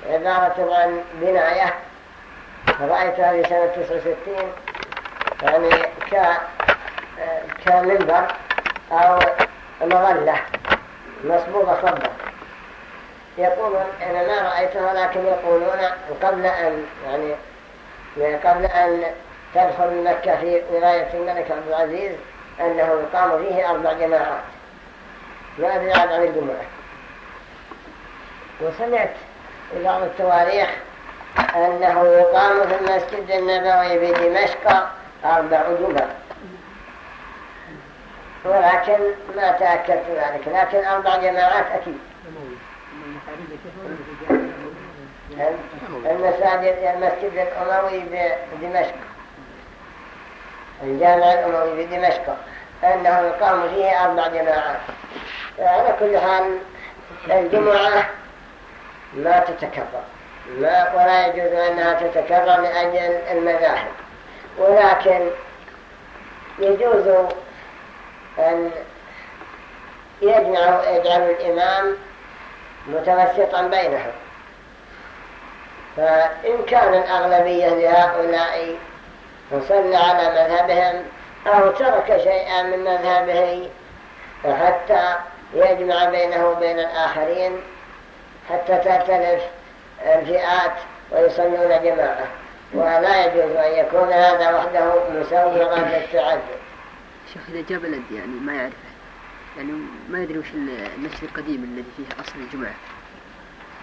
عبارة عن بناية رأيتها في سنة 69 يعني كمنبر أو مظلة مصبوبة صبا يقولون أنا ما رأيتها لكن يقولون قبل أن يعني قبل أن تدخل مكة في ولاية الملك عبد العزيز أنه يقام فيه أربع جماعات. ما أدري عن الجمعة. وسمعت بعض التواريخ أنه يقام في المسجد النبوي بدمشق أربع جمع ولكن ما تأكدت ذلك لكن أربع جماعات أكيد. المساجد المسجد الأموي بدمشق. الجامع الأموي بدمشق. أنه يقام فيه أربع جماعات. على كل حال الجمعة ما تتكرر. ما ولا يجوز أنها تتكرر لأجل المذاهب. ولكن يجوز أن يجمع يجعل الإمام متوسطا بينهم. فإن كان الأغلبية لهؤلاء وصلى على مذهبهم أو ترك شيئا من مذهبه حتى يجمع بينه وبين الآخرين حتى تختلف الفئات ويصلون جماعة. ولا يجوز أن يكون هذا وحده مسورا للتعدد شيخ إذا جاء بلد يعني ما يعرفه يعني ما يدري وش المسجد القديم الذي فيه أصل الجمعة.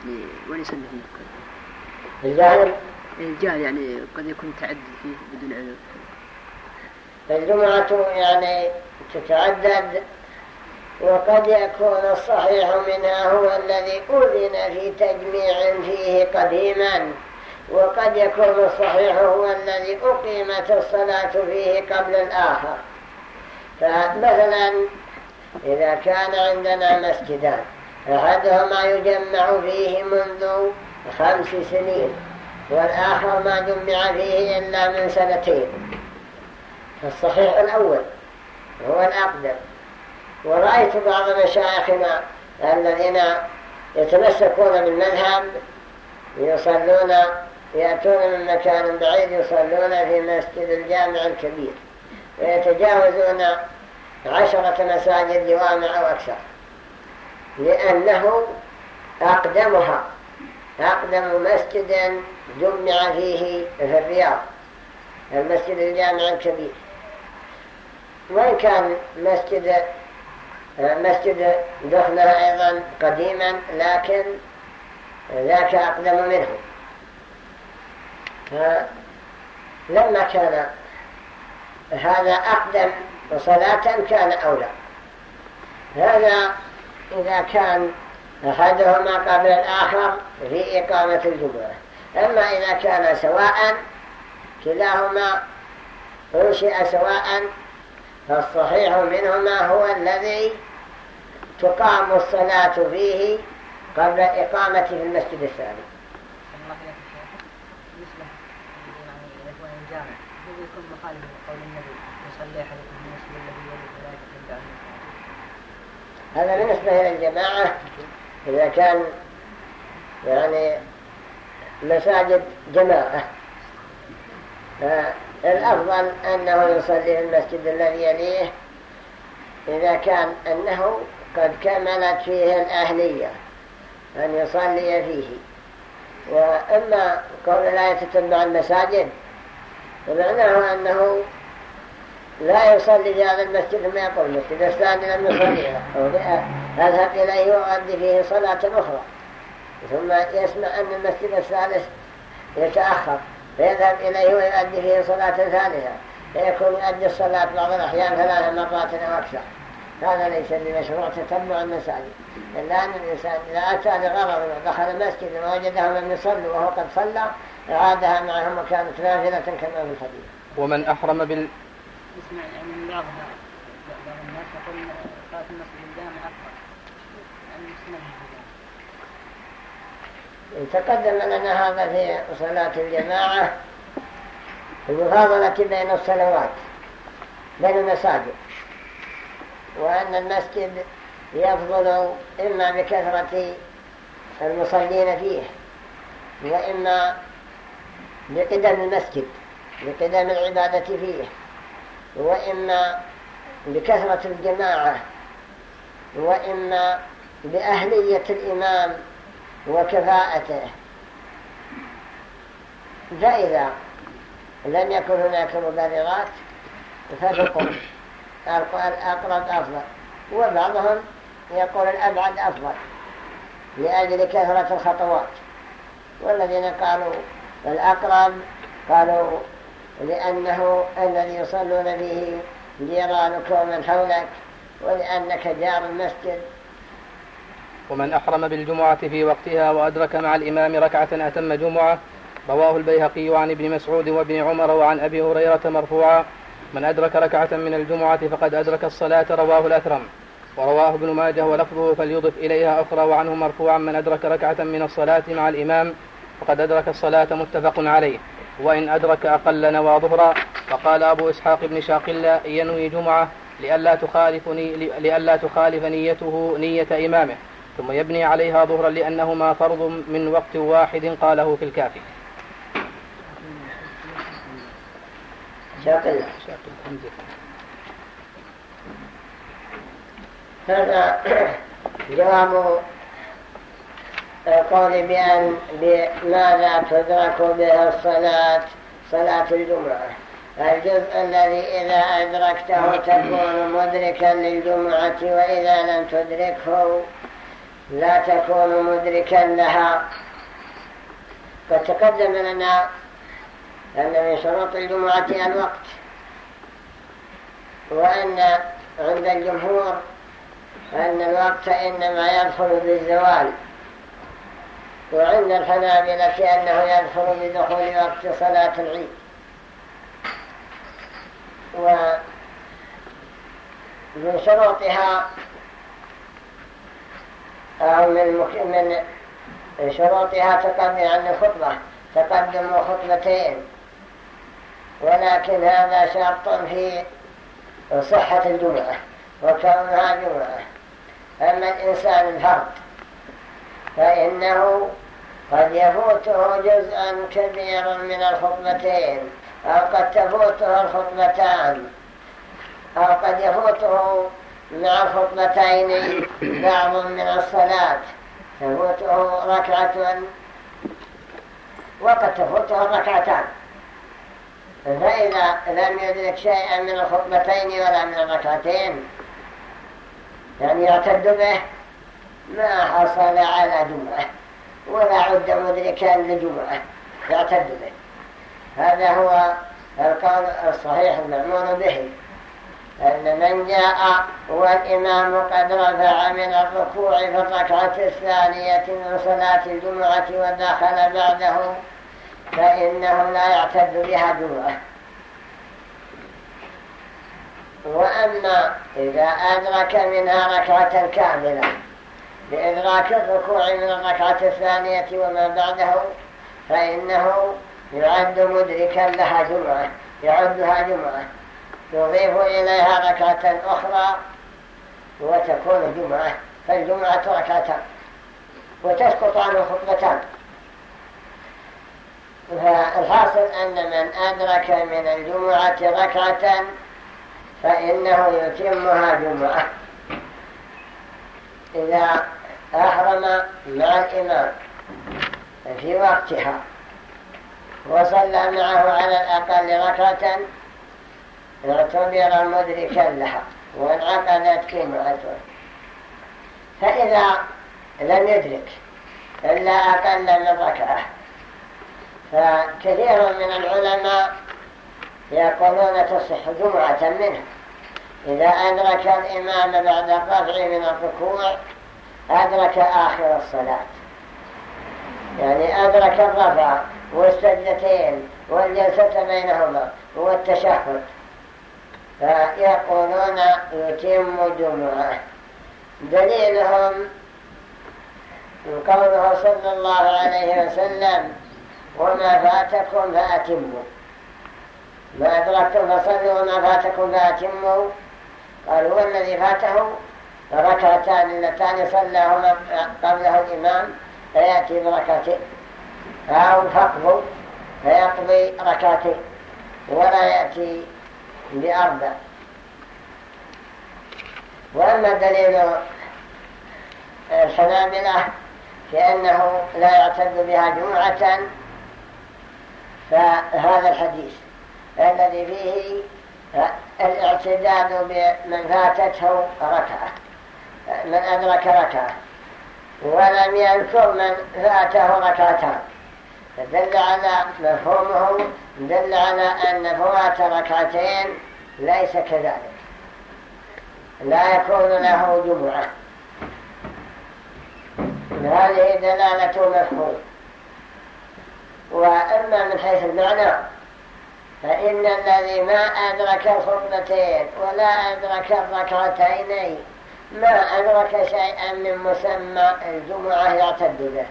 يعني وين يصلي فيه؟ الجاهل؟ الجاهل يعني قد يكون تعدد فيه بدون علم. الجمعة يعني تتعدد وقد يكون الصحيح منها هو الذي أذن في تجميع فيه قديما. وقد يكون الصحيح هو الذي أقيمت الصلاة فيه قبل الآخر. فمثلا إذا كان عندنا مسجدان أحدهما يجمع فيه منذ خمس سنين والآخر ما جمع فيه إلا من سنتين. فالصحيح الأول هو الأقدم. ورأيت بعض مشايخنا الذين يتمسكون بالمذهب يصلون يأتون من مكان بعيد يصلون في مسجد الجامع الكبير ويتجاوزون عشرة مساجد جوامع أو أكثر لأنه أقدمها أقدم مسجد جمع فيه في الرياض المسجد الجامع الكبير. وإن كان مسجد مسجد دخله أيضا قديما لكن ذاك أقدم منه. فلما كان هذا أقدم صلاة كان أولى. هذا إذا كان أحدهما قبل الآخر في إقامة الجمعة. أما إذا كان سواء كلاهما أنشئ سواء فالصحيح منهما هو الذي تقام الصلاة فيه قبل الإقامة في المسجد الثاني يخالف قول النبي يصلي احدكم في المسجد الذي يلي ولا يتبع هذا بالنسبة إلى الجماعة إذا كان يعني مساجد جماعة. فالأفضل أنه يصلي في المسجد الذي يليه إذا كان أنه قد كملت فيه الأهلية أن يصلي فيه. وأما قول لا يتتبع المساجد فمعناه أنه لا يصلي في هذا المسجد ثم يقول المسجد الثاني لم يصليها أذهب إليه وأؤدي فيه صلاة أخرى. ثم يسمع أن المسجد الثالث يتأخر فيذهب إليه ويؤدي فيه صلاة ثانية. فيكون يؤدي الصلاة بعض الأحيان ثلاث مرات أو أكثر. هذا ليس بمشروع تتبع المساجد. إلا أن الإنسان إذا أتى لغرض ودخل مسجد ووجدهم لم يصلوا وهو قد صلى أعادها معهم وكانت نافلة كما في الحديث. ومن أحرم بال يعني من بعض الناس يقول صلاة المسجد الجامع أكبر. يعني تقدم لنا هذا في صلاة الجماعة المفاضلة بين الصلوات بين المساجد وأن المسجد يفضل إما بكثرة المصلين فيه وإما بقدم المسجد بقدم العبادة فيه. وإما بكثرة الجماعة وإما بأهلية الإمام وكفاءته. فإذا لم يكن هناك مبررات فالقرب الأقرب أفضل. وبعضهم يقول الأبعد أفضل لأجل كثرة الخطوات. والذين قالوا الأقرب قالوا لأنه الذي يصلون فيه جيرانك ومن حولك ولأنك جار المسجد. ومن أحرم بالجمعة في وقتها وأدرك مع الإمام ركعة أتم جمعة رواه البيهقي عن ابن مسعود وابن عمر وعن أبي هريرة مرفوعا. من أدرك ركعة من الجمعة فقد أدرك الصلاة رواه الأثرم ورواه ابن ماجه ولفظه فليضف إليها أخرى وعنه مرفوعا. من أدرك ركعة من الصلاة مع الإمام فقد أدرك الصلاة متفق عليه. وإن أدرك أقل نوى ظهرا فقال أبو إسحاق بن شاقلة ينوي جمعة لئلا تخالفني لئلا تخالف نيته نية إمامه ثم يبني عليها ظهرا لأنهما فرض من وقت واحد قاله في الكافي. شاقلة هذا جواب القول بأن بماذا تدرك به الصلاة؟ صلاة الجمعة. الجزء الذي إذا أدركته تكون مدركا للجمعة وإذا لم تدركه لا تكون مدركا لها. فتقدم لنا أن من شروط الجمعة الوقت وأن عند الجمهور أن الوقت إنما يدخل بالزوال. وعند الحنابلة أنه يدخل بدخول وقت صلاة العيد. ومن شروطها أو من شروطها تقدم عن الخطبة تقدم خطبتين. ولكن هذا شرط في صحة الجمعة وكونها جمعة. أما الإنسان الفرد فإنه قد يفوته جزءا كبيرا من الخطبتين أو قد تفوته الخطبتان أو قد يفوته مع الخطبتين بعض من الصلاة. تفوته ركعة وقد تفوته الركعتان فإذا لم يدرك شيئا من الخطبتين ولا من الركعتين يعني يعتد به ما حصل على جمعة ولا عد مدركا لجمعة يعتد به. هذا هو القول الصحيح المأمون به. أن من جاء والإمام قد رفع من الركوع في الركعة الثانية من صلاة الجمعة ودخل بعده فإنه لا يعتد بها جمعة. وأما إذا أدرك منها ركعة كاملة بإدراك الركوع من الركعة الثانية وما بعده فإنه يعد مدركا لها جمعة يعدها جمعة يضيف إليها ركعة أخرى وتكون جمعة فالجمعة ركعتان وتسقط عنه خطبتان فالحاصل أن من أدرك من الجمعة ركعة فإنه يتمها جمعة. إذا أحرم مع الإمام في وقتها. وصلى معه على الأقل ركعة اعتبر مدركا لها وانعقدت جمعته فإذا لم يدرك إلا أقل من ركعة فكثير من العلماء يقولون تصح جمعة منه. إذا أدرك الإمام بعد الرفع من الركوع أدرك آخر الصلاة. يعني أدرك الرفع والسجدتين والجلسة بينهما والتشهد. فيقولون يتم جمعة. دليلهم قوله صلى الله عليه وسلم وما فاتكم فأتموا. ما أدركتم فصلوا وما فاتكم فأتموا. قال هو الذي فاته ركعتان اللتان صلاهما قبله الإمام فيأتي بركعتين. أو فقه فيقضي ركعتين ولا يأتي بأربع. وأما دليل الحنابلة في أنه لا يعتد بها جمعة فهذا الحديث الذي فيه الاعتداد بمن فاتته ركعة. من أدرك ركعة. ولم يذكر من فاته ركعتان فدل على مفهومه دل على أن فوات ركعتين ليس كذلك. لا يكون له جمعة. هذه دلالة مفهوم. وأما من حيث المعنى فإن الذي ما أدرك الخطبتين ولا أدرك الركعتين ما أدرك شيئا من مسمى الجمعة يعتد به.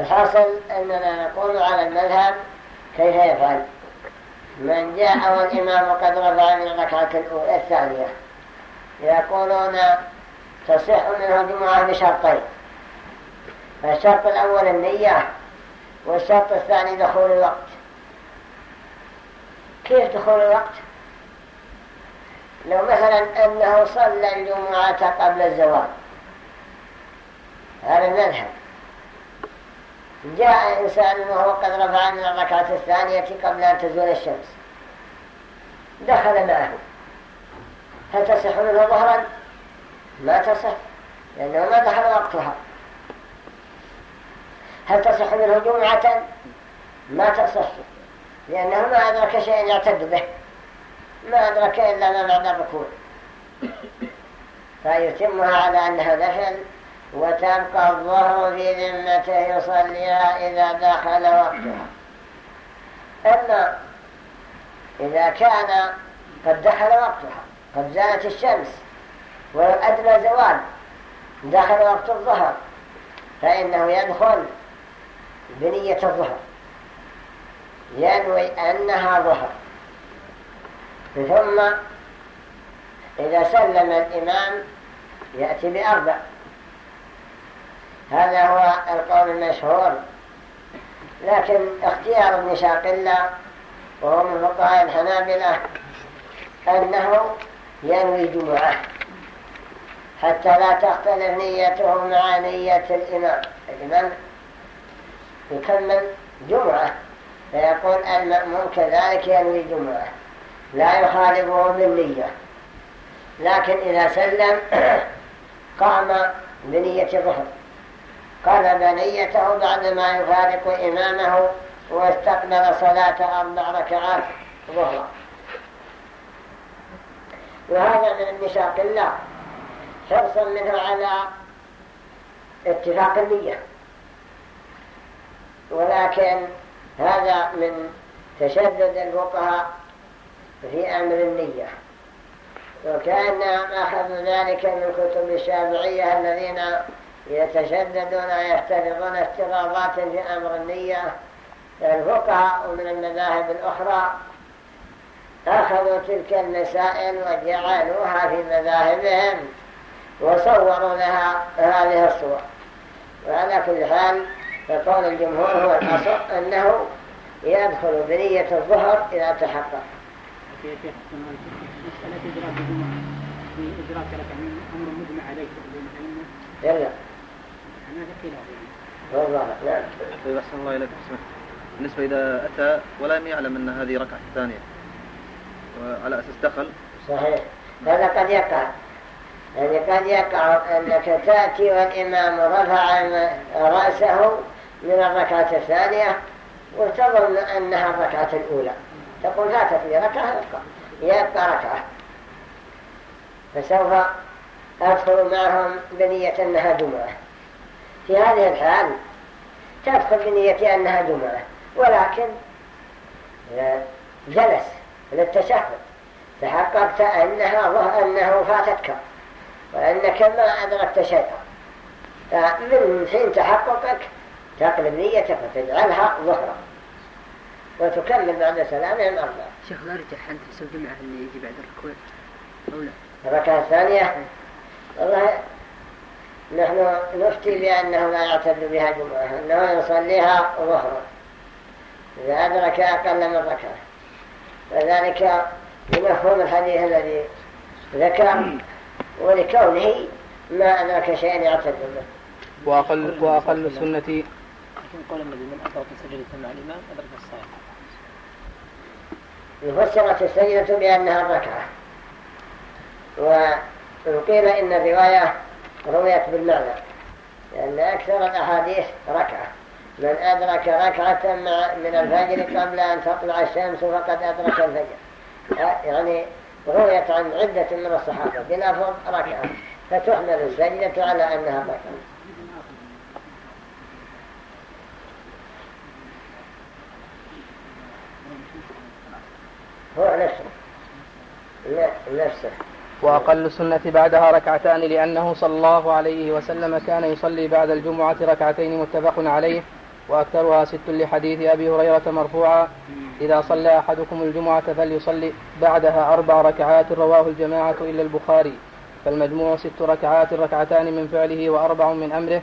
الحاصل أننا نقول على المذهب كيف يفعل؟ من جاء والإمام قد رفع من الركعة الثانية. يقولون تصح منه الجمعة بشرطين. فالشرط الأول النية والشرط الثاني دخول الوقت. كيف دخول الوقت؟ لو مثلا أنه صلى الجمعة قبل الزوال. هذا المذهب جاء إنسان وهو قد رفع من الركعة الثانية قبل أن تزول الشمس. دخل معه. هل تصح منه ظهرا؟ ما تصح لأنه ما دخل وقتها. هل تصح منه جمعة؟ ما تصح لأنه ما أدرك شيئا يعتد به. ما أدرك إلا ما بعد الركوع. فيتمها على أنها نفل وتبقى الظهر في ذمته يصليها إذا دخل وقتها. أما إذا كان قد دخل وقتها قد زالت الشمس ولو أدنى زوال دخل وقت الظهر فإنه يدخل بنية الظهر. ينوي أنها ظهر. ثم إذا سلم الإمام يأتي بأربع. هذا هو القول المشهور. لكن اختيار ابن شاقلة وهو من فقهاء الحنابلة أنه ينوي جمعة حتى لا تختلف نيته مع نية الإمام. الإمام يكمل جمعة فيقول المأمون كذلك ينوي جمعة. لا يخالفه بالنية لكن إذا سلم قام بنية ظهر قلب نيته بعدما يفارق إمامه واستقبل صلاة أربع ركعات ظهرا. وهذا من النشاق الله. حرصا منه على اتفاق النية. ولكن هذا من تشدد الفقهاء في أمر النية. وكأنهم أخذوا ذلك من كتب الشافعية الذين يتشددون ويفترضون افتراضات في أمر النية. الفقهاء من المذاهب الأخرى أخذوا تلك المسائل وجعلوها في مذاهبهم وصوروا لها هذه الصور. وعلى كل حال فقول الجمهور هو الأصل أنه يدخل بنية الظهر إذا تحقق. مسألة إدراك الجمعة في إدراك ركعة أمر مجمع عليه يلا ما في خلاف والله نعم طيب أحسن الله إليك بالنسبة إذا أتى ولم يعلم أن هذه ركعة ثانية. وعلى أساس دخل. صحيح. هذا قد يقع. يعني قد يقع أنك تأتي والإمام رفع رأسه من الركعة الثانية وتظن أنها الركعة الأولى. تقول فاتت لي ركعة يبقى ركعة فسوف أدخل معهم بنية أنها جمعة. في هذه الحال تدخل بنية أنها جمعة ولكن جلس للتشهد تحققت أنها أنه فاتتك وأنك ما أدركت شيئا. فمن حين تحققك تقلب نيتك وتجعلها ظهرا. وتكمل بعد سلامهم أربعة شيخ لا رجح أن تحسب جمعة اللي يجي بعد الركوع أو لا؟ الركعة الثانية والله نحن نفتي بأنه لا يعتد بها جمعة أنه يصليها ظهرا. إذا أدرك أقل من ركعة. وذلك بمفهوم الحديث الذي ذكر ولكونه ما أدرك شيئا يعتد به. وأقل, وأقل السنة قول النبي من أدرك سجدة مع الإمام أدرك الصلاة فسرت السجدة بأنها الركعة. وقيل إن الرواية رويت بالمعنى لأن أكثر الأحاديث ركعة. من أدرك ركعة من الفجر قبل أن تطلع الشمس فقد أدرك الفجر. يعني رويت عن عدة من الصحابة بلفظ ركعة. فتحمل السجدة على أنها ركعة هو نفسه. نفسه. وأقل السنة بعدها ركعتان لأنه صلى الله عليه وسلم كان يصلي بعد الجمعة ركعتين متفق عليه وأكثرها ست لحديث أبي هريرة مرفوعا إذا صلى أحدكم الجمعة فليصلي بعدها أربع ركعات رواه الجماعة إلا البخاري. فالمجموع ست ركعات ركعتان من فعله وأربع من أمره.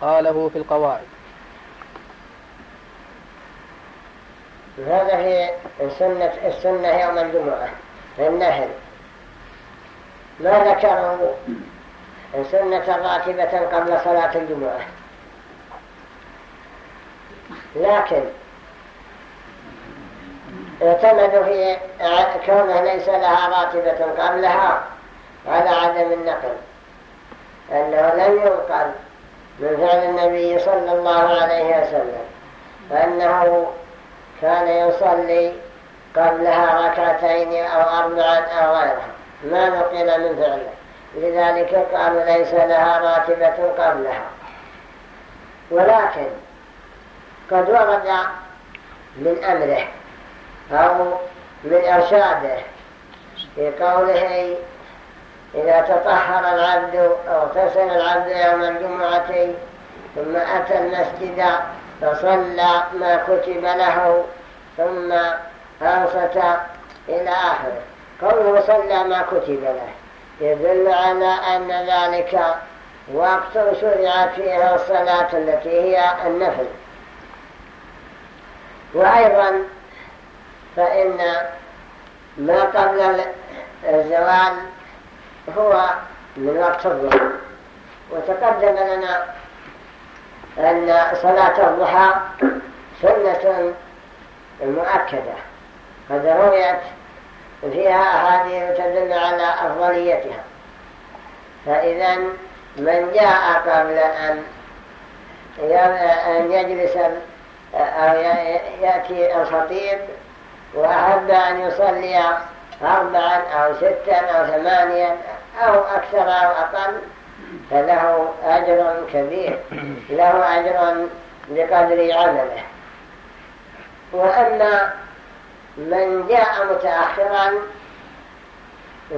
قاله في القواعد. هذا في السنة, السنة يوم الجمعة النهل ما ذكروا سنة راتبة قبل صلاة الجمعة. لكن اعتمدوا في كونه ليس لها راتبة قبلها على عدم النقل. أنه لم ينقل من فعل النبي صلى الله عليه وسلم. فأنه كان يصلي قبلها ركعتين أو أربعا أو غيرها. ما نقل من فعله. لذلك قالوا ليس لها راتبة قبلها. ولكن قد ورد من أمره أو من إرشاده في قوله إذا تطهر العبد أو اغتسل العبد يوم الجمعة ثم أتى المسجد فصلى ما كتب له ثم أنصت إلى آخره. قوله صلى ما كتب له. يدل على أن ذلك وقت شرعت فيها الصلاة التي هي النفل. وأيضا فإن ما قبل الزوال هو من وقت الظهر. وتقدم لنا أن صلاة الضحى سنة مؤكدة قد رويت فيها أحاديث تدل على أفضليتها. فإذا من جاء قبل أن أن يجلس أو يأتي الخطيب وأحب أن يصلي أربعا أو ستا أو ثمانيا أو أكثر أو أقل فله أجر كبير. له أجر بقدر عمله. وأما من جاء متأخرا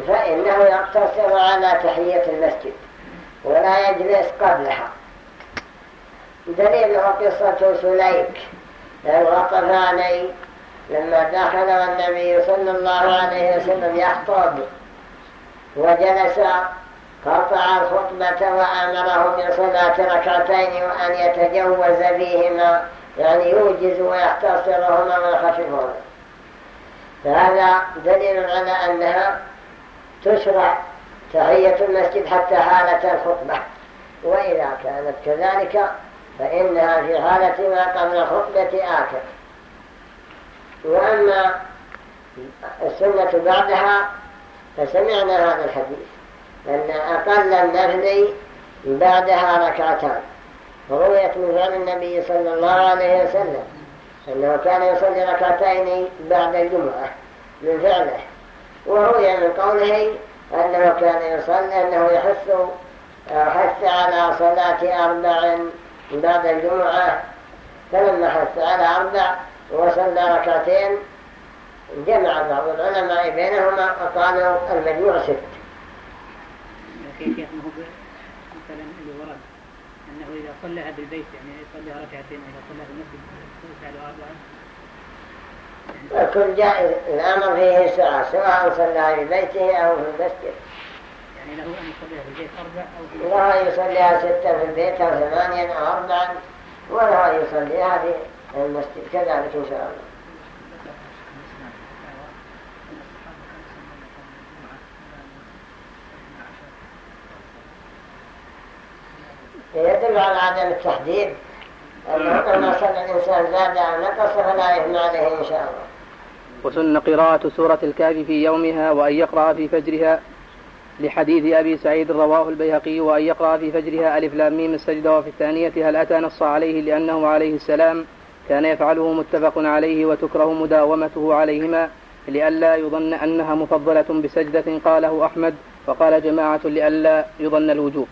فإنه يقتصر على تحية المسجد ولا يجلس قبلها. دليله قصة سليك. الغطفاني لما دخل النبي صلى الله عليه وسلم يخطب وجلس قطع الخطبة وأمره بصلاة ركعتين وأن يتجوز فيهما يعني يوجز ويختصرهما ويخففهما. فهذا دليل على أنها تشرع تحية المسجد حتى حالة الخطبة. وإذا كانت كذلك فإنها في حالة ما قبل الخطبة آكل وأما السنة بعدها فسمعنا هذا الحديث. أن أقل النفل بعدها ركعتان. رويت من فعل النبي صلى الله عليه وسلم أنه كان يصلي ركعتين بعد الجمعة من فعله. وروي من قوله أنه كان يصلي أنه يحث حث على صلاة أربع بعد الجمعة. فلما حث على أربع وصلى ركعتين. جمع بعض العلماء بينهما وقالوا المجموع ست. كيف مثلا اللي ورد أنه إذا صلىها بالبيت يعني يصليها ركعتين واذا صلىها في المسجد يفعل اربعا وكل جائز الأمر فيه سعه سواء صلىها في بيته أو في المسجد. يعني له أن يصليها في البيت أربع أو في له أن يصليها ستة في البيت أو ثمانيا أو اربعا وله أن يصليها في المسجد. كذلك إن شاء الله. يدل على عدم التحديد أنه لما صلى الإنسان زاد أو نقص فلا يهم عليه إن شاء الله. وسن قراءة سورة الكهف في يومها وأن يقرأ في فجرها لحديث أبي سعيد رواه البيهقي وأن يقرأ في فجرها ألف لام ميم السجدة وفي الثانية هل أتى نص عليه لأنه عليه السلام؟ كان يفعله متفق عليه وتكره مداومته عليهما لئلا يظن أنها مفضلة بسجدة قاله أحمد وقال جماعة لئلا يظن الوجوب.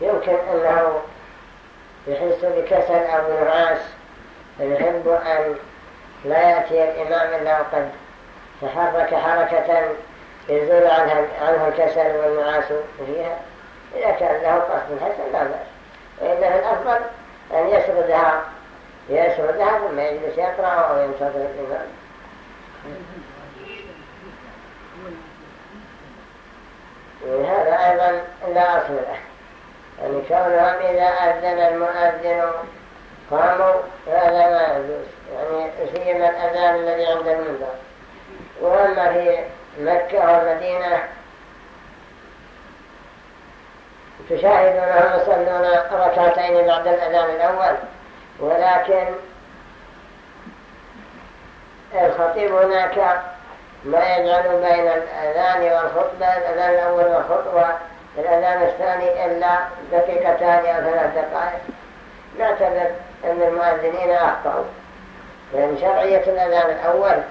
يمكن أنه يحس بكسل أو نعاس فيحب أن لا يأتي الإمام إلا وقد تحرك حركة يزول عنها عنه الكسل والنعاس فيها إذا كان له قصد حسن لا بأس. وإنه الأفضل أن يسردها يسردها ثم يجلس يقرأ أو ينتظر الإمام. هذا أيضا لا أصل له. يعني كونهم إذا أذن المؤذن قاموا هذا ما يجوز. يعني سيما الأذان الذي عند المنبر. وأما في مكة والمدينة تشاهدونهم يصلون ركعتين بعد الأذان الأول. ولكن الخطيب هناك ما يجعل بين الأذان والخطبة الأذان الأول والخطبة الأذان الثاني إلا دقيقتان أو ثلاث دقائق. نعتبر أن المؤذنين أخطأوا. لأن شرعية الأذان الأول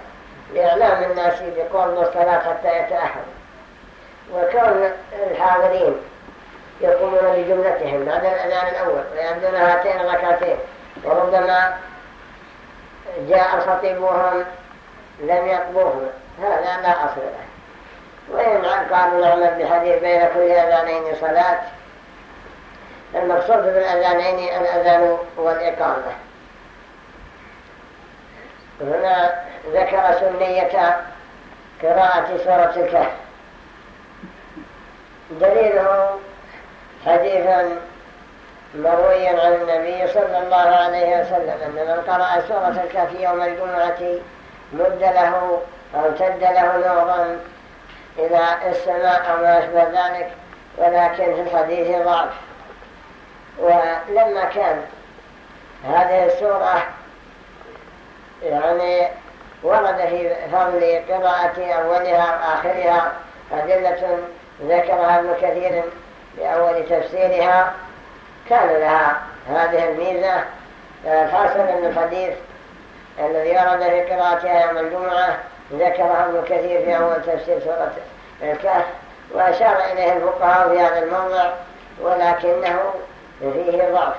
لإعلام الناس بقرب الصلاة حتى يتأهل. وكون الحاضرين يقومون بجملتهم بعد الأذان الأول ويأذون هاتين الركعتين وربما جاء الخطيب وهم لم يقبوهما. هذا لا أصل له. وإن قالوا نعمل بحديث بين كل أذانين صلاة. المقصود بالأذانين الأذان والإقامة هنا ذكر سنية قراءة سورة الكهف دليله حديث مروي عن النبي صلى الله عليه وسلم أن من قرأ سورة الكهف يوم الجمعة مد له أو امتد له نورا إلى السماء أو ما أشبه ذلك ولكن في الحديث ضعف. ولما كان هذه السورة يعني ورد في فضل قراءة أولها وآخرها أدلة ذكرها ابن كثير بأول تفسيرها كان لها هذه الميزة. الحاصل أن الحديث الذي ورد في قراءتها يوم الجمعة. ذكره ابن كثير في أول تفسير سورة الكهف وأشار إليه الفقهاء في هذا الموضع ولكنه فيه ضعف.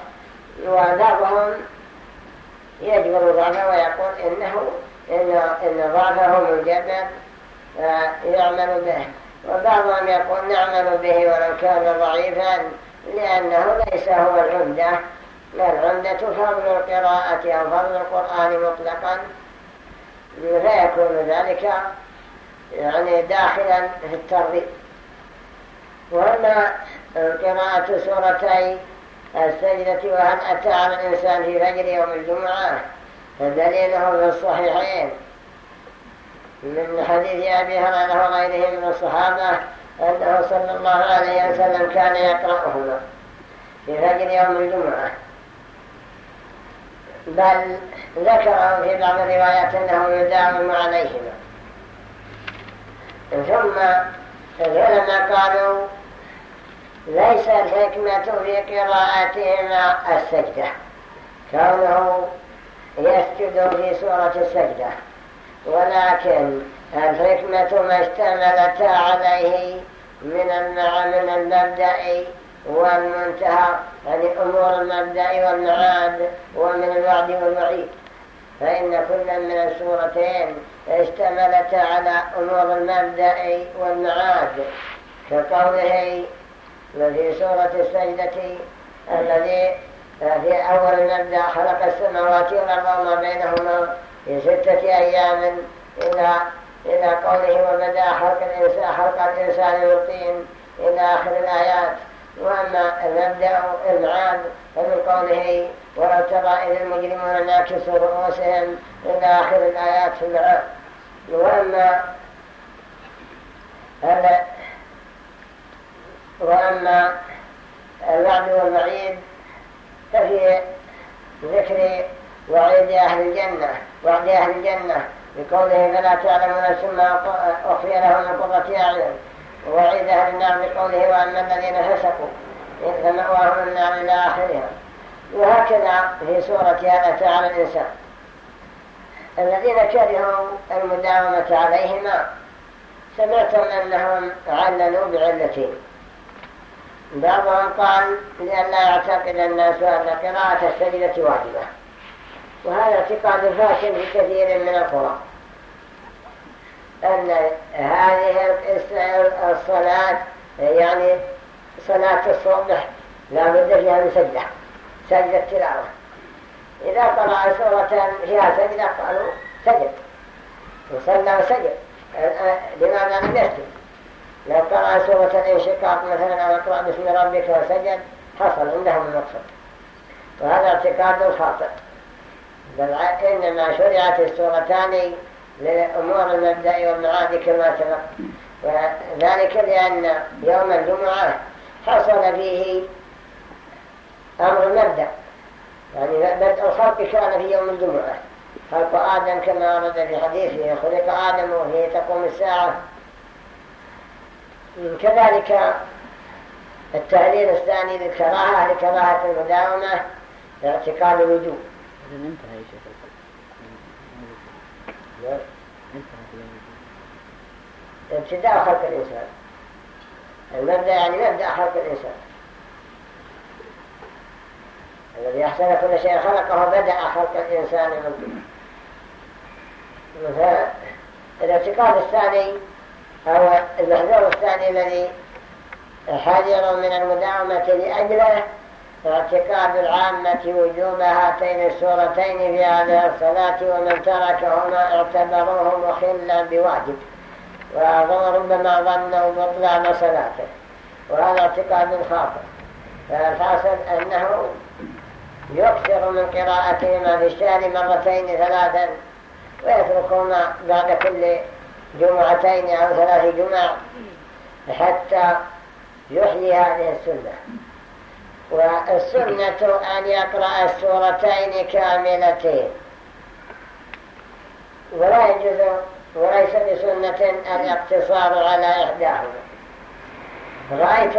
وبعضهم يجبر ضعفه ويقول إنه إن, إن ضعفه مجبر يعمل به. وبعضهم يقول نعمل به ولو كان ضعيفا لأنه ليس هو العمدة العمدة فضل القراءة أو فضل القرآن مطلقا. فيكون ذلك يعني داخلا في الترغيب. وأما قراءة سورتي السجدة وهل أتى على الإنسان في فجر يوم الجمعة فدليله في الصحيحين. من حديث أبي هريرة وغيره من الصحابة أنه صلى الله عليه وسلم كان يقرأهما في فجر يوم الجمعة. بل ذكره في بعض الروايات أنه يداوم عليهما. ثم العلماء قالوا ليس الحكمة في قراءتهما السجدة. كونه يسجد في سورة السجدة. ولكن الحكمة ما اشتملت عليه من من المبدأ والمنتهى يعني أمور المبدأ والمعاد ومن الوعد والوعيد. فإن كل من السورتين اشتملت على أمور المبدأ والمعاد. كقوله في سورة السجدة الذي في أول المبدأ خلق السماوات والأرض وما بينهما في ستة أيام. إلى إلى قوله وبدأ خلق الإنسان خلق الإنسان من إلى آخر الآيات. وأما المبدأ المعاد فمن قوله ولو ترى إذ المجرمون ناكسوا رؤوسهم إلى آخر الآيات في المعاد وأما وأما الوعد والوعيد ففي ذكر وعيد أهل الجنة وعد أهل الجنة. بقوله فلا تعلم نفس ما أخفي لهم من قرة أعين ووعيد أهل النار بقوله وأما الذين فسقوا فمأواهم النار إلى آخرها. وهكذا في سورة هذا تعالى الإنسان الذين كرهوا المداومة عليهما سمعتم أنهم عللوا بعلتين بعضهم قال لأن لا يعتقد الناس أن قراءة السجدة واجبة. وهذا اعتقاد فاشل في كثير من القرى. أن هذه الصلاة يعني صلاة الصبح لا بد فيها من سجدة سجدة تلاوة. إذا قرأ سورة فيها سجدة قالوا سجد. وصلى وسجد. لماذا لم يسجد؟ لو قرأ سورة الانشقاق مثلا أو اقرأ باسم ربك وسجد حصل عندهم المقصد. وهذا اعتقاد خاطئ. بل إنما شرعت السورتان للأمور المبدأ والمعاد كما سبق. وذلك لأن يوم الجمعة حصل فيه أمر المبدأ يعني بدء الخلق كان في يوم الجمعة. خلق آدم كما ورد في حديثه خلق آدم وفيه تقوم الساعة. كذلك التعليل الثاني للكراهة لكراهة المداومة اعتقاد الوجوب. ابتداء خلق الإنسان. المبدأ يعني مبدأ خلق الإنسان. الذي أحسن كل شيء خلقه بدأ خلق الإنسان من الاعتقاد الثاني هو المحذور الثاني الذي حذر من المداومة لأجله اعتقاد العامة وجوب هاتين السورتين في هذه الصلاة ومن تركهما اعتبروه مخلا بواجب. وربما ظنوا بطلان صلاته. وهذا اعتقاد خاطئ. فالحاصل أنه يكثر من قراءتهما في الشهر مرتين ثلاثا ويتركهما بعد كل جمعتين أو ثلاث جمع حتى يحيي هذه السنة. والسنة أن يقرأ السورتين كاملتين. ولا يجوز وليس بسنة الاقتصار على إحداهما. رأيت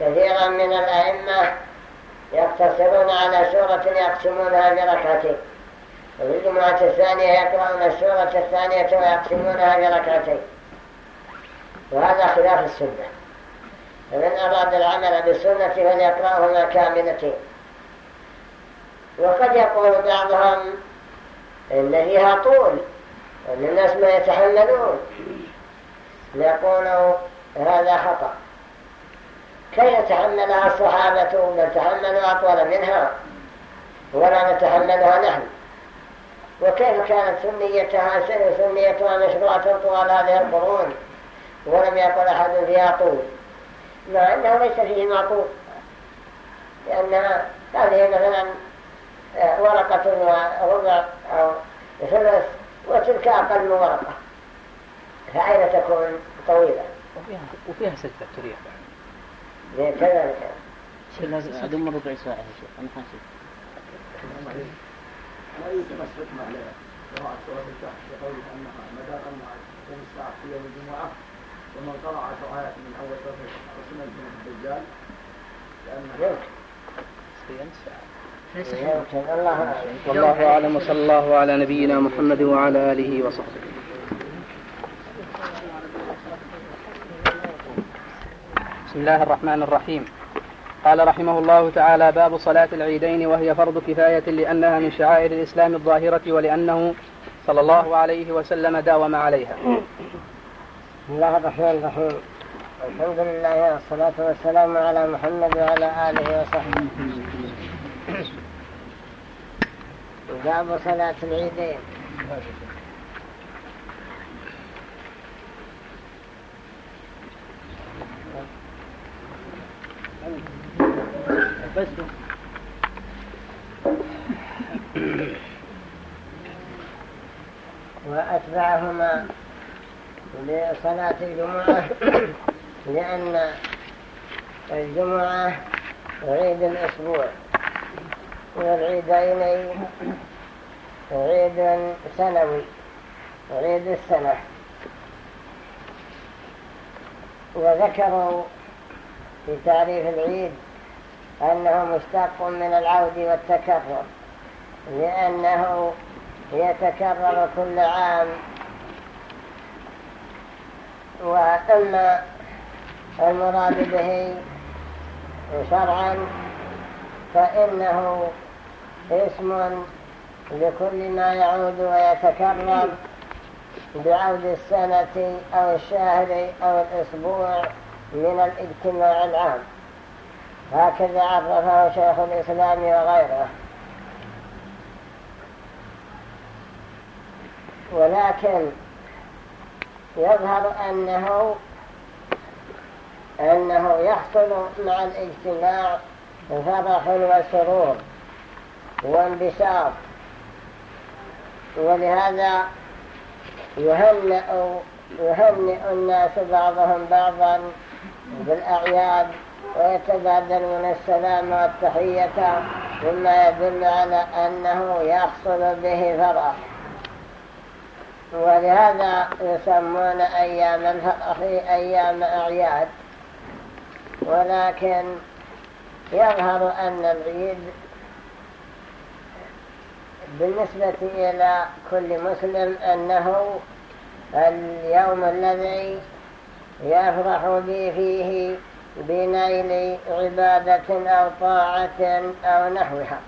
كثيرا من الأئمة يقتصرون على سورة يقسمونها بركعتين. وفي الجمعة الثانية يقرأون السورة الثانية ويقسمونها بركعتين. وهذا خلاف السنة. فمن أراد العمل بالسنة فليقرأهما كاملتين وقد يقول بعضهم إن فيها طول أن الناس ما يتحملون. يقولوا هذا خطأ. كي يتحملها الصحابة بل تحملوا أطول منها؟ ولا نتحملها نحن. وكيف كانت سنيتها سنيتها مشروعة طوال هذه القرون؟ ولم يقل أحد فيها طول. مع أنه ليس فيه معطول لأن هذه مثلا آه، ورقة وربع أو ثلث وتلك أقل من ورقة. فأين تكون طويلة؟ وفيها, وفيها ستة تريح كذلك. شيء لازم أدم ربع ساعة يا شيخ. أنا حاسب. لا قراءة سورة الكهف بقوله أنها تكون الساعة في يوم الجمعة ومن قرأ عشر آيات من أول سورة رسم من الدجال لأنها والله أعلم وصلى الله على نبينا محمد وعلى آله وصحبه بسم الله الرحمن الرحيم قال رحمه الله تعالى باب صلاة العيدين وهي فرض كفاية لأنها من شعائر الإسلام الظاهرة ولأنه صلى الله عليه وسلم داوم عليها بسم الله الرحمن الرحيم الحمد لله والصلاة والسلام على محمد وعلى آله وصحبه. باب صلاة العيدين وأتبعهما لصلاة الجمعة. لأن الجمعة عيد الأسبوع. والعيدين عيد سنوي عيد السنة. وذكروا في تعريف العيد أنه مشتق من العود والتكرر لأنه يتكرر كل عام. وأما المراد به شرعا فإنه اسم لكل ما يعود ويتكرر بعود السنة أو الشهر أو الأسبوع من الاجتماع العام. هكذا عرفه شيخ الإسلام وغيره. ولكن يظهر أنه أنه يحصل مع الاجتماع فرح وسرور وانبساط. ولهذا يهنئ يهنئ الناس بعضهم بعضا بالأعياد ويتبادلون السلام والتحية مما يدل على أنه يحصل به فرح. ولهذا يسمون أيام الفرح أيام أعياد. ولكن يظهر أن العيد بالنسبة إلى كل مسلم أنه اليوم الذي يفرح به فيه بنيل عبادة أو طاعة أو نحوها.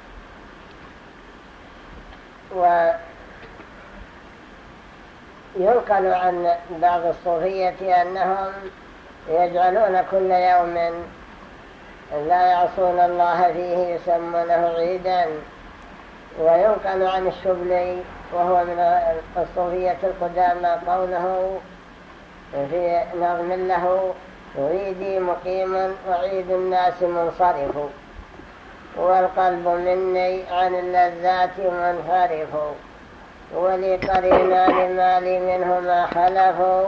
وينقل عن بعض الصوفية أنهم يجعلون كل يوم لا يعصون الله فيه يسمونه عيدا وينقل عن الشبلي وهو من الصوفية القدامى قوله في نظم له عيدي مقيم وعيد الناس منصرف والقلب مني عن اللذات منحرف ولي قرينان مالي منهما خلفوا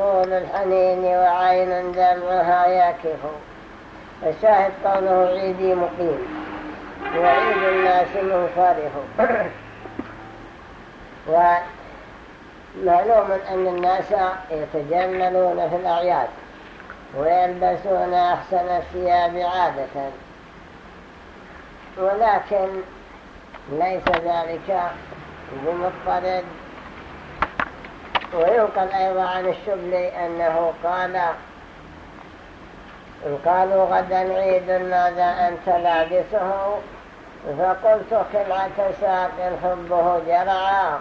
طول الحنين وعين دمعها يكف. الشاهد قوله عيدي مقيم. وعيد الناس منصرف. ومعلوم أن الناس يتجملون في الأعياد. ويلبسون أحسن الثياب عادة. ولكن ليس ذلك بمضطرد وينقل أيضا عن الشبلي أنه قال قالوا غدا عيد ماذا أنت لابسه؟ فقلت كلعة ساق حبه جرعا.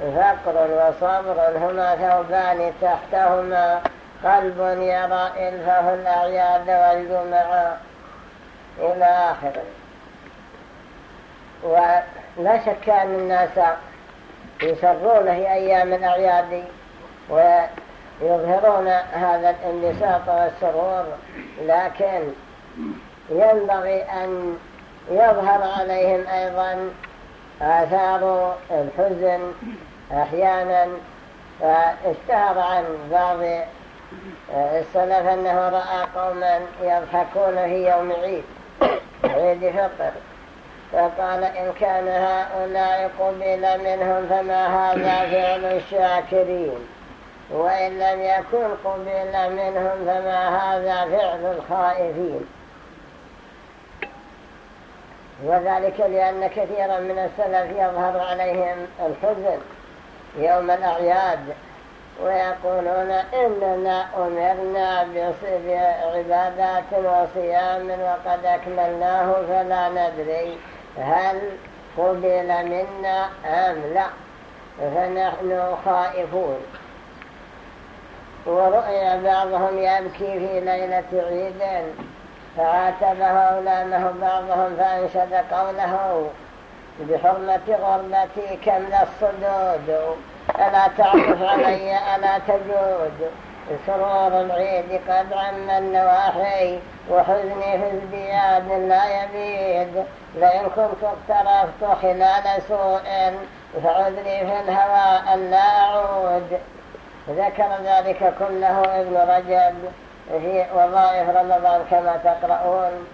فقر وصبر هما ثوبان تحتهما قلب يرى إلفه الأعياد والجمع. إلى آخره. ولا شك أن الناس يسرون في أيام الأعياد ويظهرون هذا الانبساط والسرور لكن ينبغي أن يظهر عليهم أيضا آثار الحزن أحيانا. فاشتهر عن بعض السلف أنه رأى قوما يضحكون في يوم عيد عيد فطر فقال إن كان هؤلاء قبل منهم فما هذا فعل الشاكرين. وإن لم يكن قبل منهم فما هذا فعل الخائفين. وذلك لأن كثيرا من السلف يظهر عليهم الحزن يوم الأعياد ويقولون إننا أمرنا بعبادات وصيام وقد أكملناه فلا ندري. هل قبل منا أم لا؟ فنحن خائفون. ورؤيا بعضهم يبكي في ليلة عيد فعاتبه ولامه بعضهم فأنشد قوله بحرمة غربتي كمل الصدود ألا تعطف علي ألا تجود. سرور العيد قد عم النواحي وحزني في ازدياد لا يبيد. لئن كنت اقترفت خلال سوء فعذري في الهواء أن لا أعود ذكر ذلك كله ابن رجب في وظائف رمضان كما تقرؤون.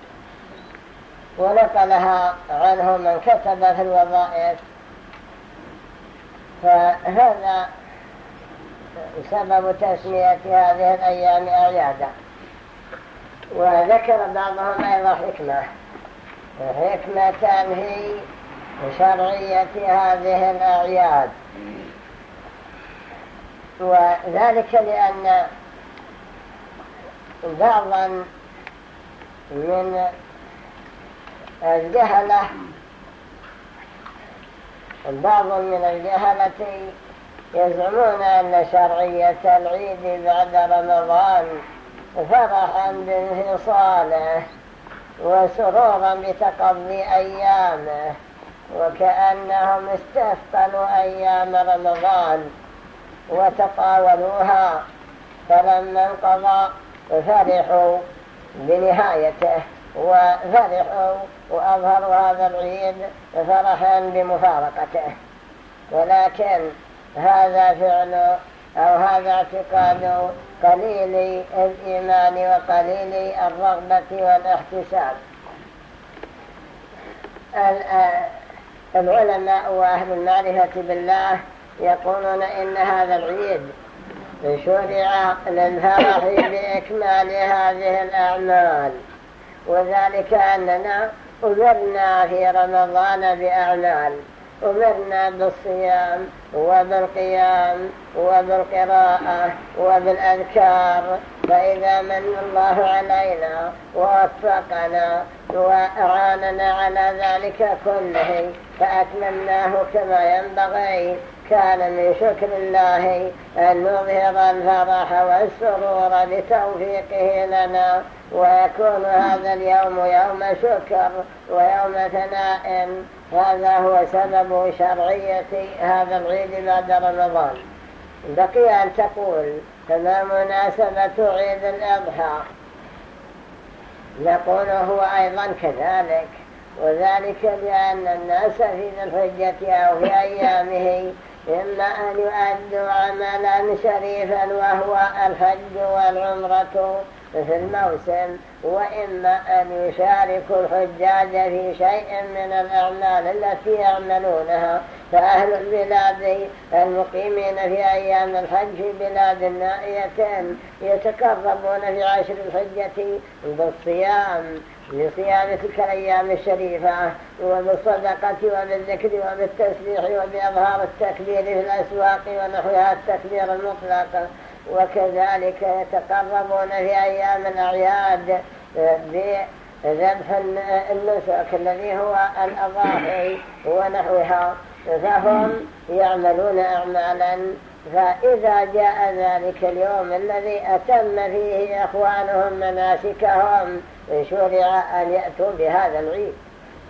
ونقلها عنه من كتب في الوظائف. فهذا سبب تسمية هذه الأيام أعيادا وذكر بعضهم أيضا حكمة. حكمة هي شرعية هذه الأعياد. وذلك لأن بعضا من الجهلة بعض من الجهلة يزعمون أن شرعية العيد بعد رمضان فرحا بانفصاله. وسرورا بتقضي أيامه وكأنهم استثقلوا أيام رمضان وتطاولوها. فلما انقضى فرحوا بنهايته وفرحوا وأظهروا هذا العيد فرحا بمفارقته. ولكن هذا فعل أو هذا اعتقاد قليل الإيمان وقليل الرغبة والاحتساب العلماء وأهل المعرفة بالله يقولون إن هذا العيد شرع للفرح بإكمال هذه الأعمال. وذلك أننا أمرنا في رمضان بأعمال. أمرنا بالصيام وبالقيام وبالقراءة وبالأذكار. فإذا من الله علينا ووفقنا وأعاننا على ذلك كله فأتممناه كما ينبغي. كان من شكر الله أن نظهر الفرح والسرور بتوفيقه لنا ويكون هذا اليوم يوم شكر ويوم ثناء. هذا هو سبب شرعية هذا العيد بعد رمضان. بقي أن تقول فما مناسبة عيد الأضحى؟ نقول هو أيضا كذلك وذلك لأن الناس في ذي الحجة أو في أيامه إما أن يؤدوا عملا شريفا وهو الحج والعمرة في الموسم وإما أن يشاركوا الحجاج في شيء من الأعمال التي يعملونها. فأهل البلاد المقيمين في أيام الحج في بلاد نائية يتقربون في عشر الحجة بالصيام لصيام تلك الأيام الشريفة وبالصدقة وبالذكر وبالتسبيح وبإظهار التكبير في الأسواق ونحوها التكبير المطلق. وكذلك يتقربون في أيام الأعياد بذبح النسك الذي هو الأضاحي ونحوها. فهم يعملون أعمالا. فإذا جاء ذلك اليوم الذي أتم فيه إخوانهم مناسكهم شرع أن يأتوا بهذا العيد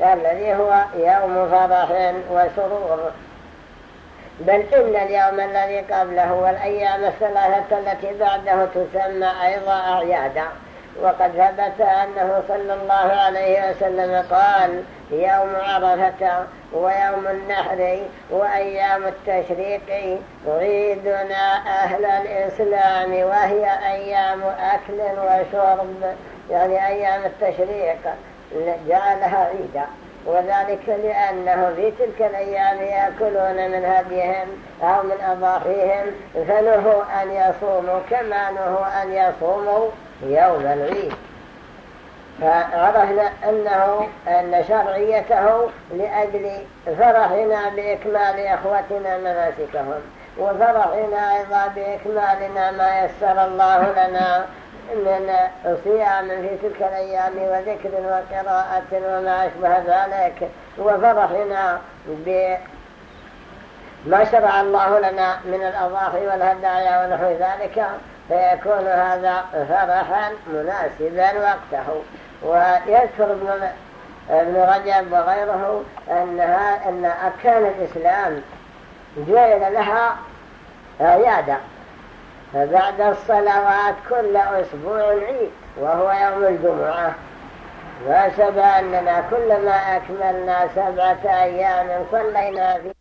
الذي هو يوم فرح وسرور. بل إن اليوم الذي قبله والأيام الثلاثة التي بعده تسمى أيضا أعيادا. وقد ثبت أنه صلى الله عليه وسلم قال يوم عرفة ويوم النحر وأيام التشريق عيدنا أهل الإسلام وهي أيام أكل وشرب. يعني أيام التشريق جعلها عيدا. وذلك لأنه في تلك الأيام يأكلون من هديهم أو من أضاحيهم فنهوا أن يصوموا كما نهوا أن يصوموا يوم العيد. فعرفنا أنه أن شرعيته لأجل فرحنا بإكمال أخوتنا مناسكهم وفرحنا أيضا بإكمالنا ما يسر الله لنا من صيام في تلك الأيام وذكر وقراءة وما أشبه ذلك وفرحنا بما شرع الله لنا من الأضاحي والهدايا ونحو ذلك فيكون هذا فرحا مناسبا وقته. ويذكر ابن ابن رجب وغيره أنها أن أركان الإسلام جعل لها عيادة فبعد الصلوات كل أسبوع عيد وهو يوم الجمعة. فسب أننا كلما أكملنا سبعة أيام صلينا فيه.